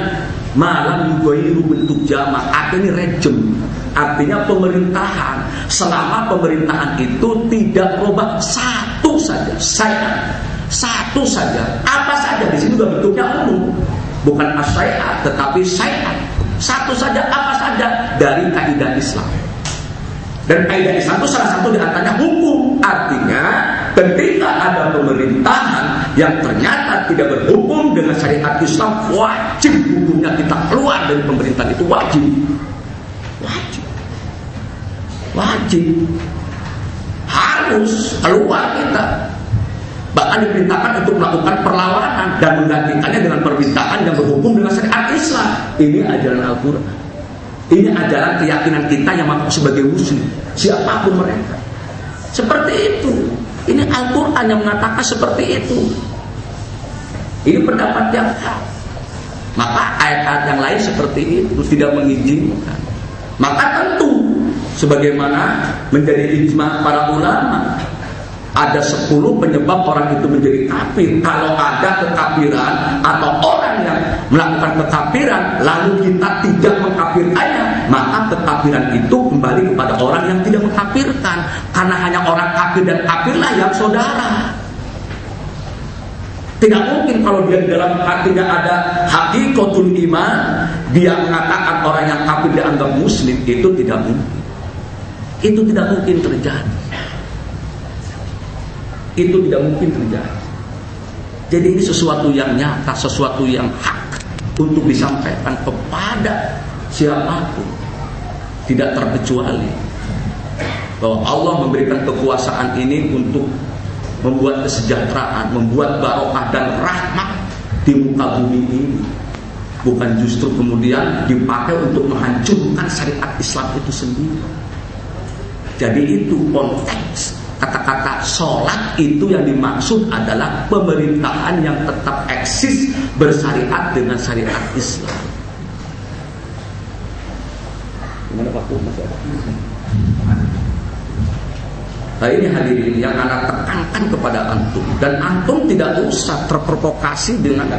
Speaker 3: malam yugoiru bentuk jama, artinya rejem, artinya pemerintahan. Selama pemerintahan itu tidak berubah satu saja saya satu saja. Apa saja? Di sini juga bentuknya umum. Bukan asyai'at tetapi saya satu saja apa saja dari kaidah Islam dan kaidah Islam itu salah satu di antaranya hukum artinya ketika ada pemerintahan yang ternyata tidak berhukum dengan syariat Islam wajib hukumnya kita keluar dari pemerintahan itu wajib wajib Wajib. Harus keluar kita. Bahkan diperintahkan untuk melakukan perlawanan dan menggantikannya dengan permintaan yang berhukum dengan syariat Islam. Ini ajaran Al-Quran. Ini ajaran keyakinan kita yang sebagai muslim. Siapa pun mereka. Seperti itu. Ini Al-Quran yang mengatakan seperti itu. Ini pendapat yang hak. Maka ayat-ayat yang lain seperti itu tidak mengizinkan. Maka tentu sebagaimana menjadi ijma para ulama ada 10 penyebab orang itu menjadi kafir kalau ada kekafiran atau orang melakukan kekafiran lalu kita tidak mengkafirkannya maka kekafiran itu kembali kepada orang yang tidak mengkafirkan karena hanya orang kafir dan kafirlah yang saudara tidak mungkin kalau dia di dalam hatinya ada hakikatul iman dia mengatakan orang yang kafir dianggap muslim itu tidak mungkin itu tidak mungkin terjadi. Itu tidak mungkin terjadi. Jadi ini sesuatu yang nyata, sesuatu yang hak untuk disampaikan kepada siapa pun. Tidak terkecuali bahwa Allah memberikan kekuasaan ini untuk membuat kesejahteraan, membuat barokah dan rahmat di muka bumi ini. Bukan justru kemudian dipakai untuk menghancurkan syariat Islam itu sendiri. Jadi itu konteks kata-kata sholat itu yang dimaksud adalah pemerintahan yang tetap eksis bersyariat dengan syariat Islam. Gimana Pak Masih ada? Nah ini hadirin yang anak tekankan kepada antum dan antum tidak usah terprovokasi dengan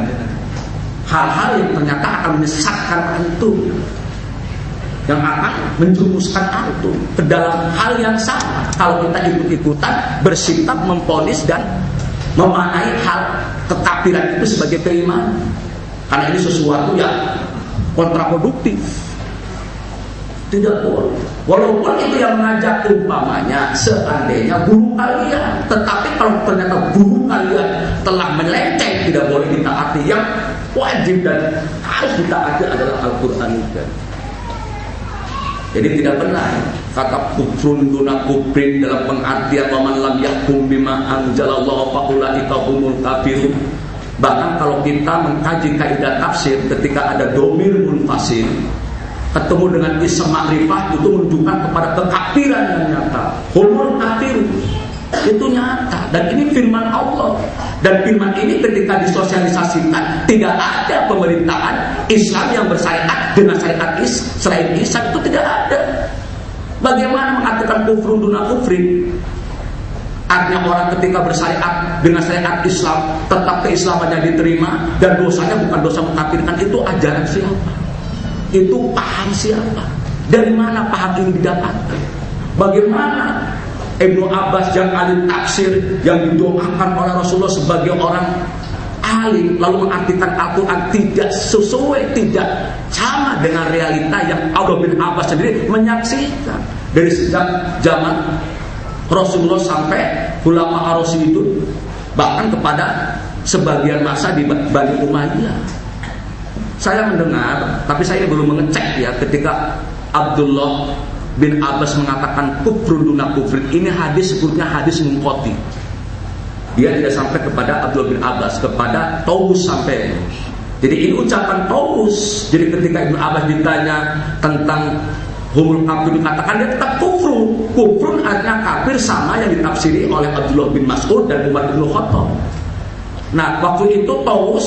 Speaker 3: hal-hal yang ternyata akan menyesatkan antum yang akan menjumuskan antum ke dalam hal yang sama kalau kita ikut-ikutan bersikap memponis dan memaknai hal kekafiran itu sebagai keimanan karena ini sesuatu yang kontraproduktif tidak boleh. Walaupun itu yang mengajak umpamanya seandainya guru kalian. Tetapi kalau ternyata guru kalian telah melenceng tidak boleh ditaati. Yang wajib dan harus ditaati adalah Al-Quran Jadi tidak benar kata kufrun duna kufrin dalam pengertian waman lam yakum bima anjalallahu faulaika humul kafirun. Bahkan kalau kita mengkaji kaidah tafsir ketika ada domir munfasil ketemu dengan ism makrifat itu menunjukkan kepada kekafiran yang nyata. Humul kafir itu nyata dan ini firman Allah dan firman ini ketika disosialisasikan tidak ada pemerintahan Islam yang bersyariat dengan syariat is selain Islam itu tidak ada. Bagaimana mengatakan kufrun duna kufrin? Artinya orang ketika bersyariat dengan syariat Islam tetap keislamannya diterima dan dosanya bukan dosa mengkafirkan itu ajaran siapa? Itu paham siapa? Dari mana paham ini didapatkan? Bagaimana Ibnu Abbas yang alim tafsir yang didoakan oleh Rasulullah sebagai orang alim lalu mengartikan Al-Quran tidak sesuai, tidak sama dengan realita yang Allah bin Abbas sendiri menyaksikan. Dari sejak zaman Rasulullah sampai ulama itu bahkan kepada sebagian masa di Bani Umayyah. Saya mendengar, tapi saya belum mengecek ya ketika Abdullah bin Abbas mengatakan kufrun duna kufrin. Ini hadis sebutnya hadis mungkoti. Dia tidak sampai kepada Abdullah bin Abbas, kepada Taus sampai. Jadi ini ucapan Taus. Jadi ketika Ibn Abbas ditanya tentang humul kafir dikatakan dia tetap kufru. Kufrun artinya kafir sama yang ditafsiri oleh Abdullah bin Mas'ud dan Umar bin Khattab. Nah, waktu itu Taus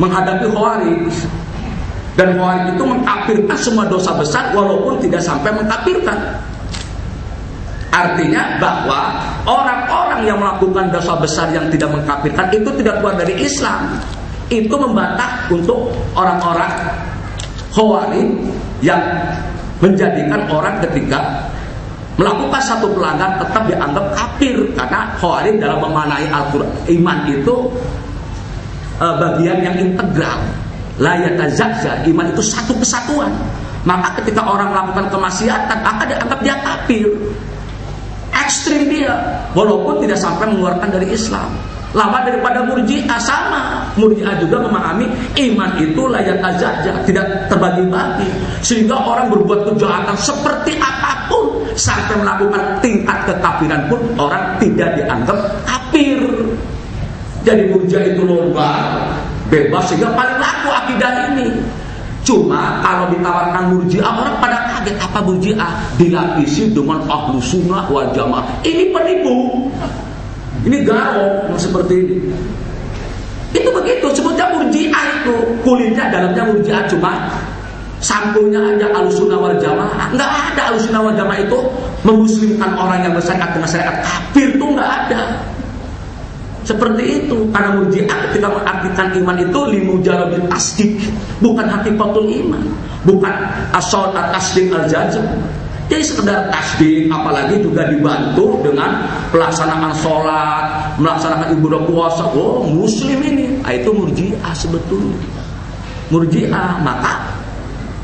Speaker 3: menghadapi Khawarij. Dan Khawarij itu mengkafirkan semua dosa besar walaupun tidak sampai mengkafirkan. Artinya bahwa orang-orang yang melakukan dosa besar yang tidak mengkafirkan itu tidak keluar dari Islam. Itu membantah untuk orang-orang Khawarij yang menjadikan orang ketika melakukan satu pelanggaran tetap dianggap kafir karena Khawarij dalam memanai Al-Qur'an iman itu uh, bagian yang integral. La yatazakza, iman itu satu kesatuan. Maka ketika orang melakukan kemaksiatan, maka dianggap dia kafir. Ekstrim dia, walaupun tidak sampai mengeluarkan dari Islam. Lama daripada murjiah sama. Murjiah juga memahami iman itu layak aja tidak terbagi-bagi. Sehingga orang berbuat kejahatan seperti apa pun sampai melakukan tingkat kekafiran pun orang tidak dianggap kafir. Jadi murja itu lomba bebas sehingga paling laku akidah ini. Cuma kalau ditawarkan murjiah orang pada kaget apa murjiah dilapisi dengan ahlu sunnah wal jamaah. Ini penipu. Ini garong seperti ini. Itu begitu sebutnya murjiah itu kulitnya dalamnya murjiah cuma sampulnya aja alusuna wal jamaah. Nggak ada alusuna wal jamaah itu memuslimkan orang yang bersyariat dengan syariat kafir tuh nggak ada. Seperti itu karena murjiah ketika mengartikan iman itu limujarabil tasdik bukan hakikatul iman, bukan asal tasdik al jazm. Jadi sekedar tasdik, apalagi juga dibantu dengan pelaksanaan sholat, melaksanakan ibadah puasa. Oh, muslim ini, nah, itu murjiah sebetulnya. Murjiah, maka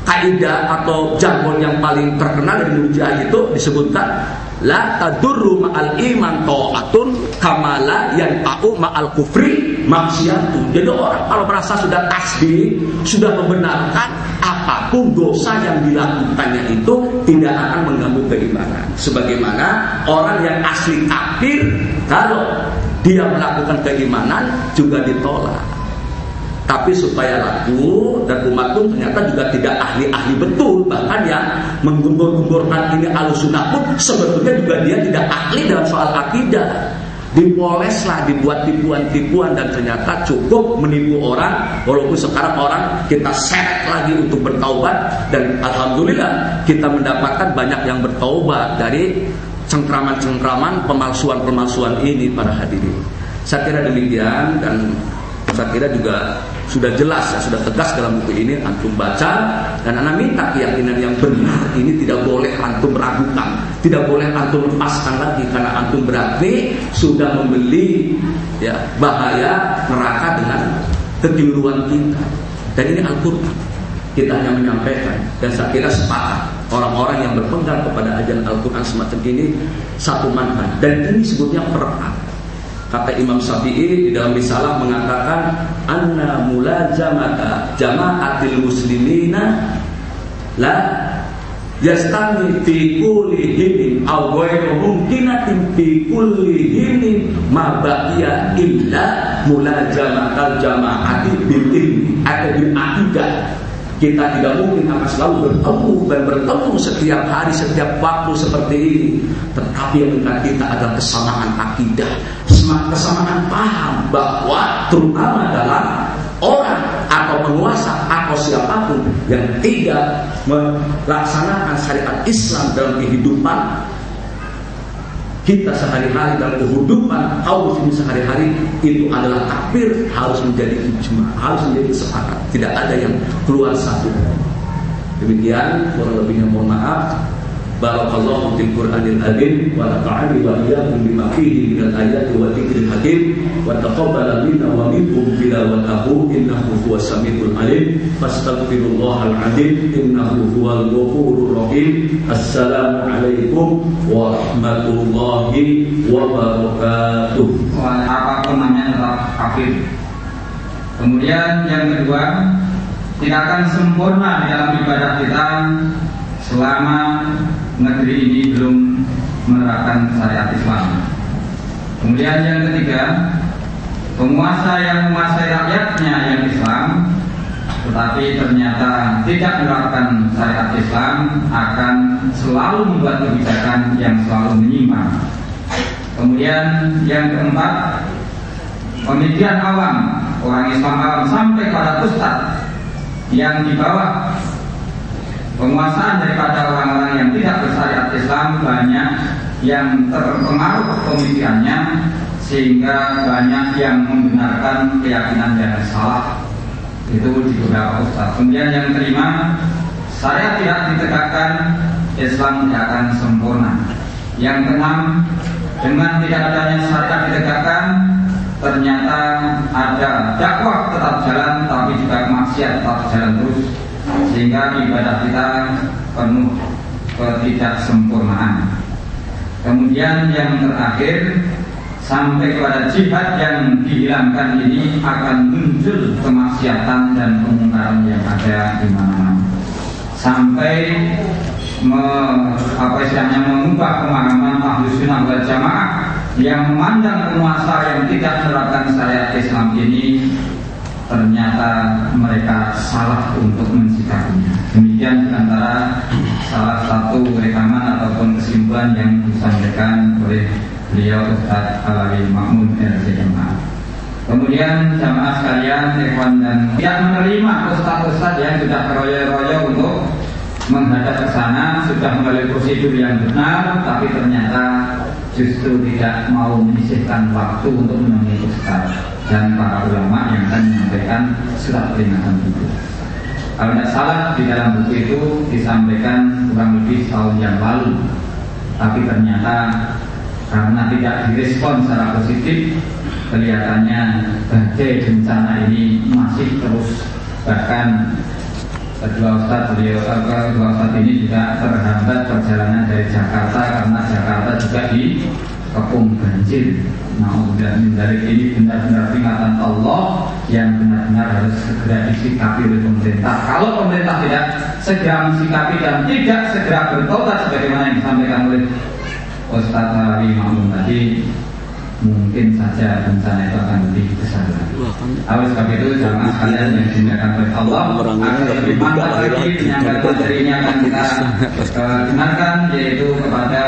Speaker 3: kaidah atau jargon yang paling terkenal dari murjiah itu disebutkan la tadurru ma'al iman ta'atun kamala yang ta'u ma'al kufri maksiatu. Jadi orang kalau merasa sudah tasbih, sudah membenarkan apa pun dosa yang dilakukannya itu tidak akan mengganggu keimanan. Sebagaimana orang yang asli kafir kalau dia melakukan keimanan juga ditolak. Tapi supaya laku dan umat pun ternyata juga tidak ahli-ahli betul. Bahkan yang menggembur-gemburkan ini alusunah pun sebetulnya juga dia tidak ahli dalam soal akidah. Dipoleslah dibuat tipuan-tipuan dan ternyata cukup menipu orang. Walaupun sekarang orang kita set lagi untuk bertaubat dan alhamdulillah kita mendapatkan banyak yang bertaubat dari cengkraman-cengkraman pemalsuan-pemalsuan ini para hadirin. Saya kira demikian dan saya kira juga sudah jelas ya sudah tegas dalam buku ini antum baca dan anak minta keyakinan yang benar. Ini tidak boleh antum ragukan tidak boleh antum lepaskan lagi karena antum berarti sudah membeli ya bahaya neraka dengan kekeliruan kita. Dan ini Al-Quran. Kita hanya menyampaikan dan saya kira sepakat orang-orang yang berpegang kepada ajaran Al-Quran semacam ini satu manfaat. Dan ini sebutnya perekat Kata Imam Syafi'i di dalam risalah mengatakan anna mulazamata jama'atil muslimina la yastami fi kulli hinin aw ghairu mumkinatin fi kulli hinin ma baqiya illa mulazamatal jama'ati bil ilmi. Atau bil aqidah kita tidak mungkin akan selalu bertemu dan bertemu setiap hari, setiap waktu seperti ini. Tetapi yang mengikat kita adalah kesamaan akidah, kesamaan paham bahwa terutama dalam orang atau penguasa atau siapa pun yang tidak melaksanakan syariat Islam dalam kehidupan kita sehari-hari dalam kehidupan kaum muslimin sehari-hari itu adalah takbir harus menjadi ijma, harus menjadi sepakat. Tidak ada yang keluar satu. Demikian kurang lebihnya mohon maaf. Barakallahu fil Qur'anil azim wa nafa'ani wa iyyakum bima fihi min al-ayati wa dzikril hakim. Wa taqabbala minna wa minkum tilawatahu innahu huwas samiul alim. Fastaghfirullahal azim innahu huwal ghafurur rahim. Assalamu alaikum warahmatullahi wabarakatuh
Speaker 1: apa pun namanya tetap kafir kemudian yang kedua tidak akan sempurna dalam ibadah kita selama negeri ini belum menerapkan syariat Islam. Kemudian yang ketiga, penguasa yang menguasai rakyatnya yang Islam, tetapi ternyata tidak menerapkan syariat Islam akan selalu membuat kebijakan yang selalu menyimpang. Kemudian yang keempat, pemikiran awam orang Islam awam sampai pada ustadz yang di bawah penguasaan daripada orang-orang yang tidak bersyariat Islam banyak yang terpengaruh pemikirannya sehingga banyak yang membenarkan keyakinan yang salah itu di beberapa ustaz. Kemudian yang kelima, saya tidak ditegakkan Islam tidak akan sempurna. Yang keenam, dengan tidak adanya syariat ditegakkan ternyata ada dakwah tetap jalan tapi juga maksiat tetap jalan terus sehingga ibadah kita penuh ketidaksempurnaan. Kemudian yang terakhir sampai kepada jihad yang dihilangkan ini akan muncul kemaksiatan dan kemungkaran yang ada di mana-mana. Sampai me, apa istilahnya mengubah pemahaman ahlu sunnah wal jamaah yang memandang penguasa yang tidak menerapkan syariat Islam ini ternyata mereka salah untuk mensikapinya. Demikian antara salah satu rekaman ataupun kesimpulan yang disampaikan oleh beliau Ustaz Alawi Mahmud RCMA. Kemudian jamaah sekalian, ikhwan dan yang menerima ustaz-ustaz yang sudah royo-royo untuk menghadap ke sana sudah melalui prosedur yang benar, tapi ternyata justru tidak mau menyisihkan waktu untuk menemui ustaz dan para ulama yang akan menyampaikan surat peringatan itu. Kalau tidak salah di dalam buku itu disampaikan kurang lebih tahun yang lalu, tapi ternyata karena tidak direspon secara positif, kelihatannya badai bencana ini masih terus bahkan kedua ustaz beliau kedua ustaz ini juga terhambat perjalanan dari Jakarta karena Jakarta juga di kepung banjir Nauzubillah dari ini benar-benar peringatan Allah yang benar-benar harus segera disikapi oleh pemerintah. Kalau pemerintah tidak segera mensikapi dan tidak segera bertobat sebagaimana yang disampaikan oleh Ustaz Rawi Mahmud tadi, mungkin saja bencana itu akan lebih besar lagi. Oleh sebab itu jamaah sekalian yang dimuliakan oleh Allah akan bermanfaat lagi menyangkat materi ini akan kita [laughs] uh, dengarkan yaitu kepada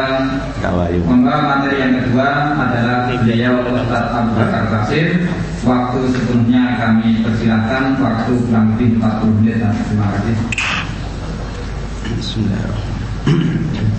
Speaker 1: membawa materi yang kedua adalah beliau Ustaz Abu Bakar Basir. Waktu sebelumnya kami persilahkan waktu kurang lebih 40 menit. Terima kasih.
Speaker 4: Bismillahirrahmanirrahim.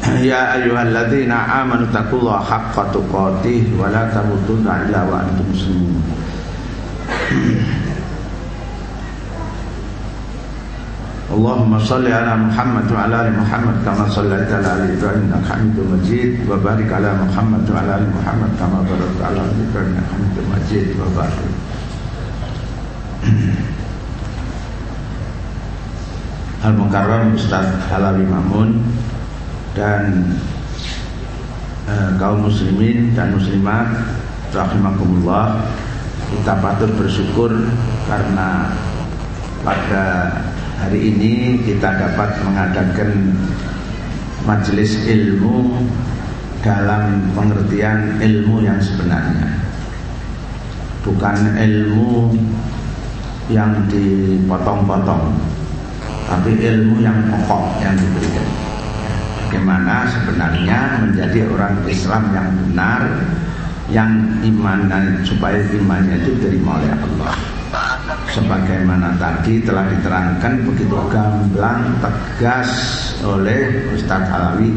Speaker 4: Ya ayyuhalladzina amanu taqullaha haqqa tuqatih wa la tamutunna illa wa antum. Allahumma salli ala Muhammad wa ala Muhammad kama sallaita ala ali Ibrahim Majid wa Muhammad wa ala Muhammad kama barakta ala ali Ibrahim Majid wa barik. Al-Mukarram Mamun dan uh, kaum muslimin dan muslimat rahimakumullah kita patut bersyukur karena pada hari ini kita dapat mengadakan majelis ilmu dalam pengertian ilmu yang sebenarnya. Bukan ilmu yang dipotong-potong tapi ilmu yang pokok yang diberikan bagaimana sebenarnya menjadi orang Islam yang benar yang iman supaya imannya itu diterima oleh Allah. Sebagaimana tadi telah diterangkan begitu gamblang tegas oleh Ustadz Alawi.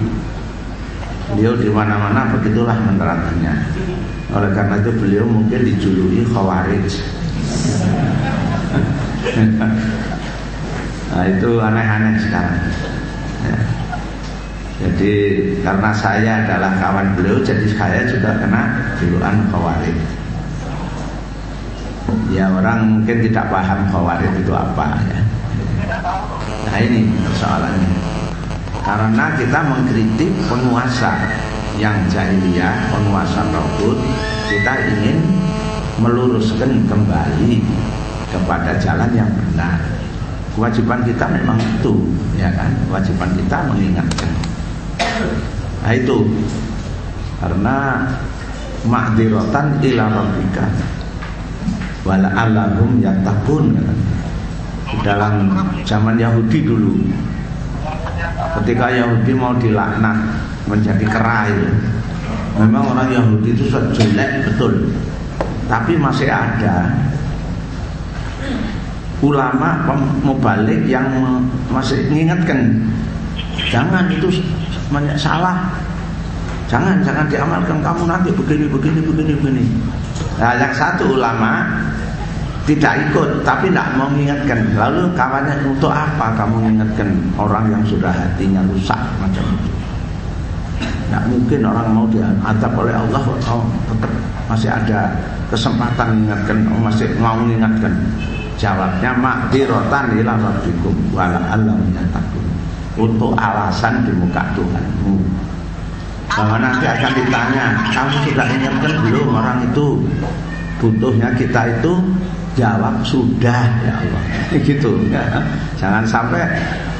Speaker 4: Beliau di mana-mana begitulah menerangkannya. Oleh karena itu beliau mungkin dijuluki khawarij. [laughs] Nah itu aneh-aneh sekarang. Ya. Jadi karena saya adalah kawan beliau Jadi saya juga kena julukan khawarij Ya orang mungkin tidak paham khawarij itu apa ya Nah ini persoalannya Karena kita mengkritik penguasa yang jahiliyah, penguasa tauhid, kita ingin meluruskan kembali kepada jalan yang benar. Kewajiban kita memang itu, ya kan? Kewajiban kita mengingatkan. Nah itu. Karena makdirotan ila rabbika. Wala allahum yattaqun dalam zaman Yahudi dulu. Ketika Yahudi mau dilaknat menjadi kerai. Memang orang Yahudi itu jelek betul. Tapi masih ada ulama pemubalik yang masih mengingatkan jangan itu banyak salah. Jangan jangan diamalkan kamu nanti begini begini begini begini. Nah, yang satu ulama tidak ikut tapi tidak mau mengingatkan. Lalu kawannya untuk apa kamu mengingatkan orang yang sudah hatinya rusak? Macam itu. Tidak mungkin orang mau diadab oleh Allah oh, tetap masih ada kesempatan mengingatkan oh, masih mau mengingatkan. Jawabnya makdirotan ila rabbikum wala Allah menyatakan untuk alasan di muka Tuhanmu. Bahwa nanti akan ditanya, kamu sudah ingatkan belum orang itu butuhnya kita itu jawab sudah ya Allah. [laughs] Gitu ya. Jangan sampai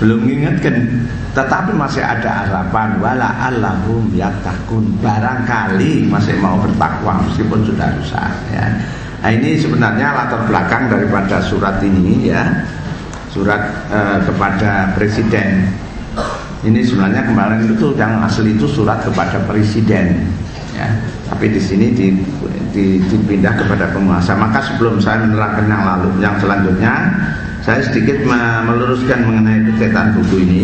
Speaker 4: belum ingatkan tetapi masih ada harapan wala allahum yatakun barangkali masih mau bertakwa meskipun sudah rusak ya. Nah ini sebenarnya latar belakang daripada surat ini ya surat uh, kepada presiden. Ini sebenarnya kemarin itu yang asli itu surat kepada presiden, ya. Tapi di sini di, di, dipindah kepada penguasa. Maka sebelum saya menerangkan yang lalu, yang selanjutnya, saya sedikit meluruskan mengenai kegiatan buku ini.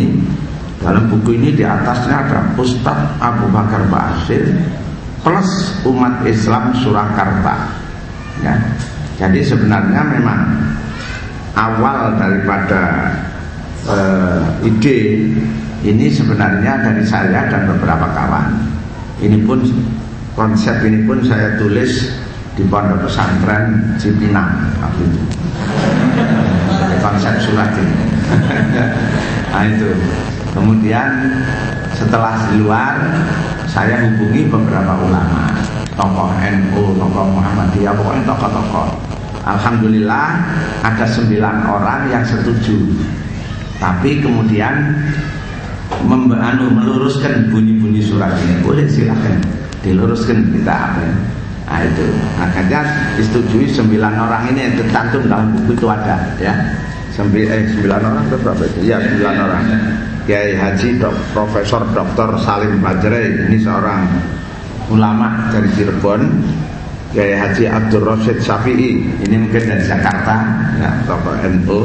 Speaker 4: Dalam buku ini di atasnya ada Ustadz Abu Bakar Basir plus umat Islam Surakarta. Ya. Jadi sebenarnya memang awal daripada uh, ide ini sebenarnya dari saya dan beberapa kawan. Ini pun konsep ini pun saya tulis di pondok pesantren Cipinang waktu itu. Konsep surat ini. [laughs] nah itu. Kemudian setelah di luar saya hubungi beberapa ulama, tokoh NU, tokoh Muhammadiyah, pokoknya tokoh-tokoh. Alhamdulillah ada sembilan orang yang setuju. Tapi kemudian mem- anu, meluruskan bunyi-bunyi surat ini boleh silahkan diluruskan kita apa ya. Nah itu akhirnya disetujui sembilan orang ini tercantum dalam buku itu ada ya. Sembi, eh, sembilan orang itu berapa itu? Ya sembilan orang. Kiai Haji Dok, Profesor Dr. Salim Bajre ini seorang ulama dari Cirebon. Kiai Haji Abdul Rosid Syafi'i ini mungkin dari Jakarta, ya, tokoh NU.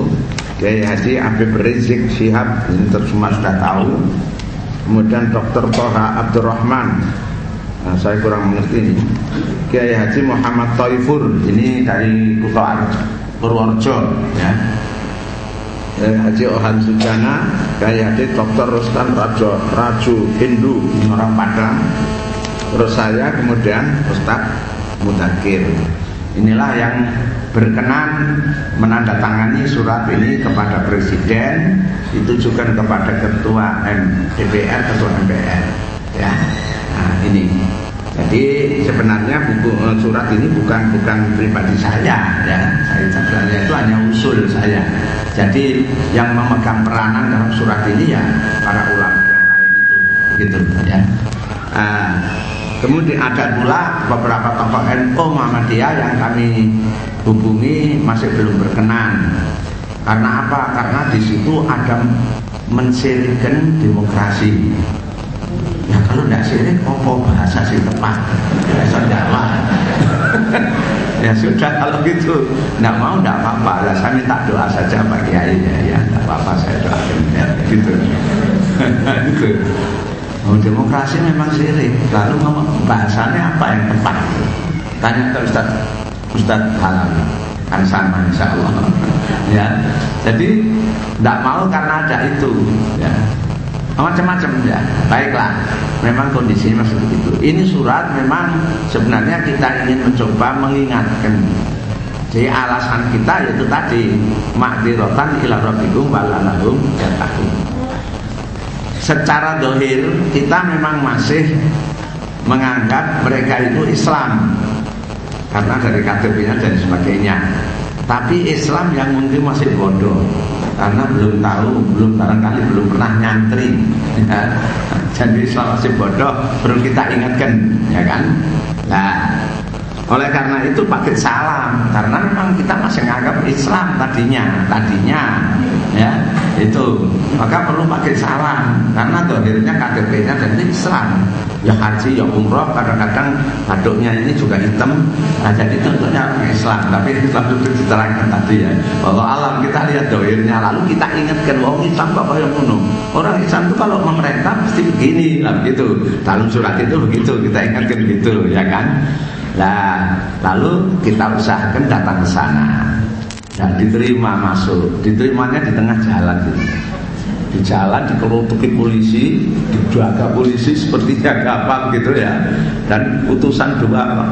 Speaker 4: Kiai Haji Habib Rizik Syihab ini semua sudah tahu. Kemudian Dr. Toha Abdurrahman Nah, saya kurang mengerti ini. Kiai Haji Muhammad Taifur ini dari Kutoan Purworejo ya. Kiai Haji Ohan Sujana, Kiai Haji Dr. Rustan Rajo Raju Hindu orang Padang. Terus saya kemudian Ustaz Mudakir. Inilah yang berkenan menandatangani surat ini kepada Presiden, ditujukan kepada Ketua DPR, Ketua MPR. Ya, nah ini. Jadi sebenarnya buku eh, surat ini bukan bukan pribadi saya, ya. Saya sebenarnya itu hanya usul saya. Jadi yang memegang peranan dalam surat ini ya para ulama yang lain itu, gitu ya. Nah, Kemudian ada pula beberapa tokoh NU Muhammadiyah yang kami hubungi masih belum berkenan. Karena apa? Karena di situ ada mensirikan demokrasi. Ya kalau tidak sirik, apa bahasa sih tepat? Bahasa Jawa. [laughs] ya sudah kalau gitu, tidak mau tidak apa-apa. Ya, saya minta doa saja Pak Kiai ya, ya tidak apa-apa saya doakan ya, gitu. [laughs] gitu. Oh, demokrasi memang sirik. Lalu bahasanya apa yang tepat? Tanya ke Ustaz Ustaz Halal kan sama insya Allah. [laughs] ya, jadi tidak mau karena ada itu. Ya, macam-macam ya. Baiklah, memang kondisinya masih begitu. Ini surat memang sebenarnya kita ingin mencoba mengingatkan. Jadi alasan kita yaitu tadi makdirotan ila rabbikum walalahum yatakun secara dohir kita memang masih menganggap mereka itu Islam karena dari KTP-nya dan sebagainya. Tapi Islam yang mungkin masih bodoh karena belum tahu, belum barangkali belum pernah nyantri. Ya. Jadi Islam masih bodoh, perlu kita ingatkan, ya kan? Nah, oleh karena itu pakai salam. Karena memang kita masih menganggap Islam tadinya, tadinya, ya itu. Maka perlu pakai salam. Karena dohirnya KTP-nya dan Islam. Ya haji ya umroh kadang-kadang baduknya ini juga hitam. Nah jadi tentunya Islam. Tapi Islam itu diterangkan tadi ya. Bahwa alam kita lihat dohirnya lalu kita ingatkan wong Islam bapak yang bunuh orang Islam itu kalau memerintah pasti begini lah begitu. Dalam surat itu begitu kita ingatkan begitu ya kan Nah, lalu kita usahakan datang ke sana. Dan diterima masuk. Diterimanya di tengah jalan gitu. di jalan dikerutuki polisi dijaga polisi seperti [laughs] jaga apa gitu ya. Dan utusan dua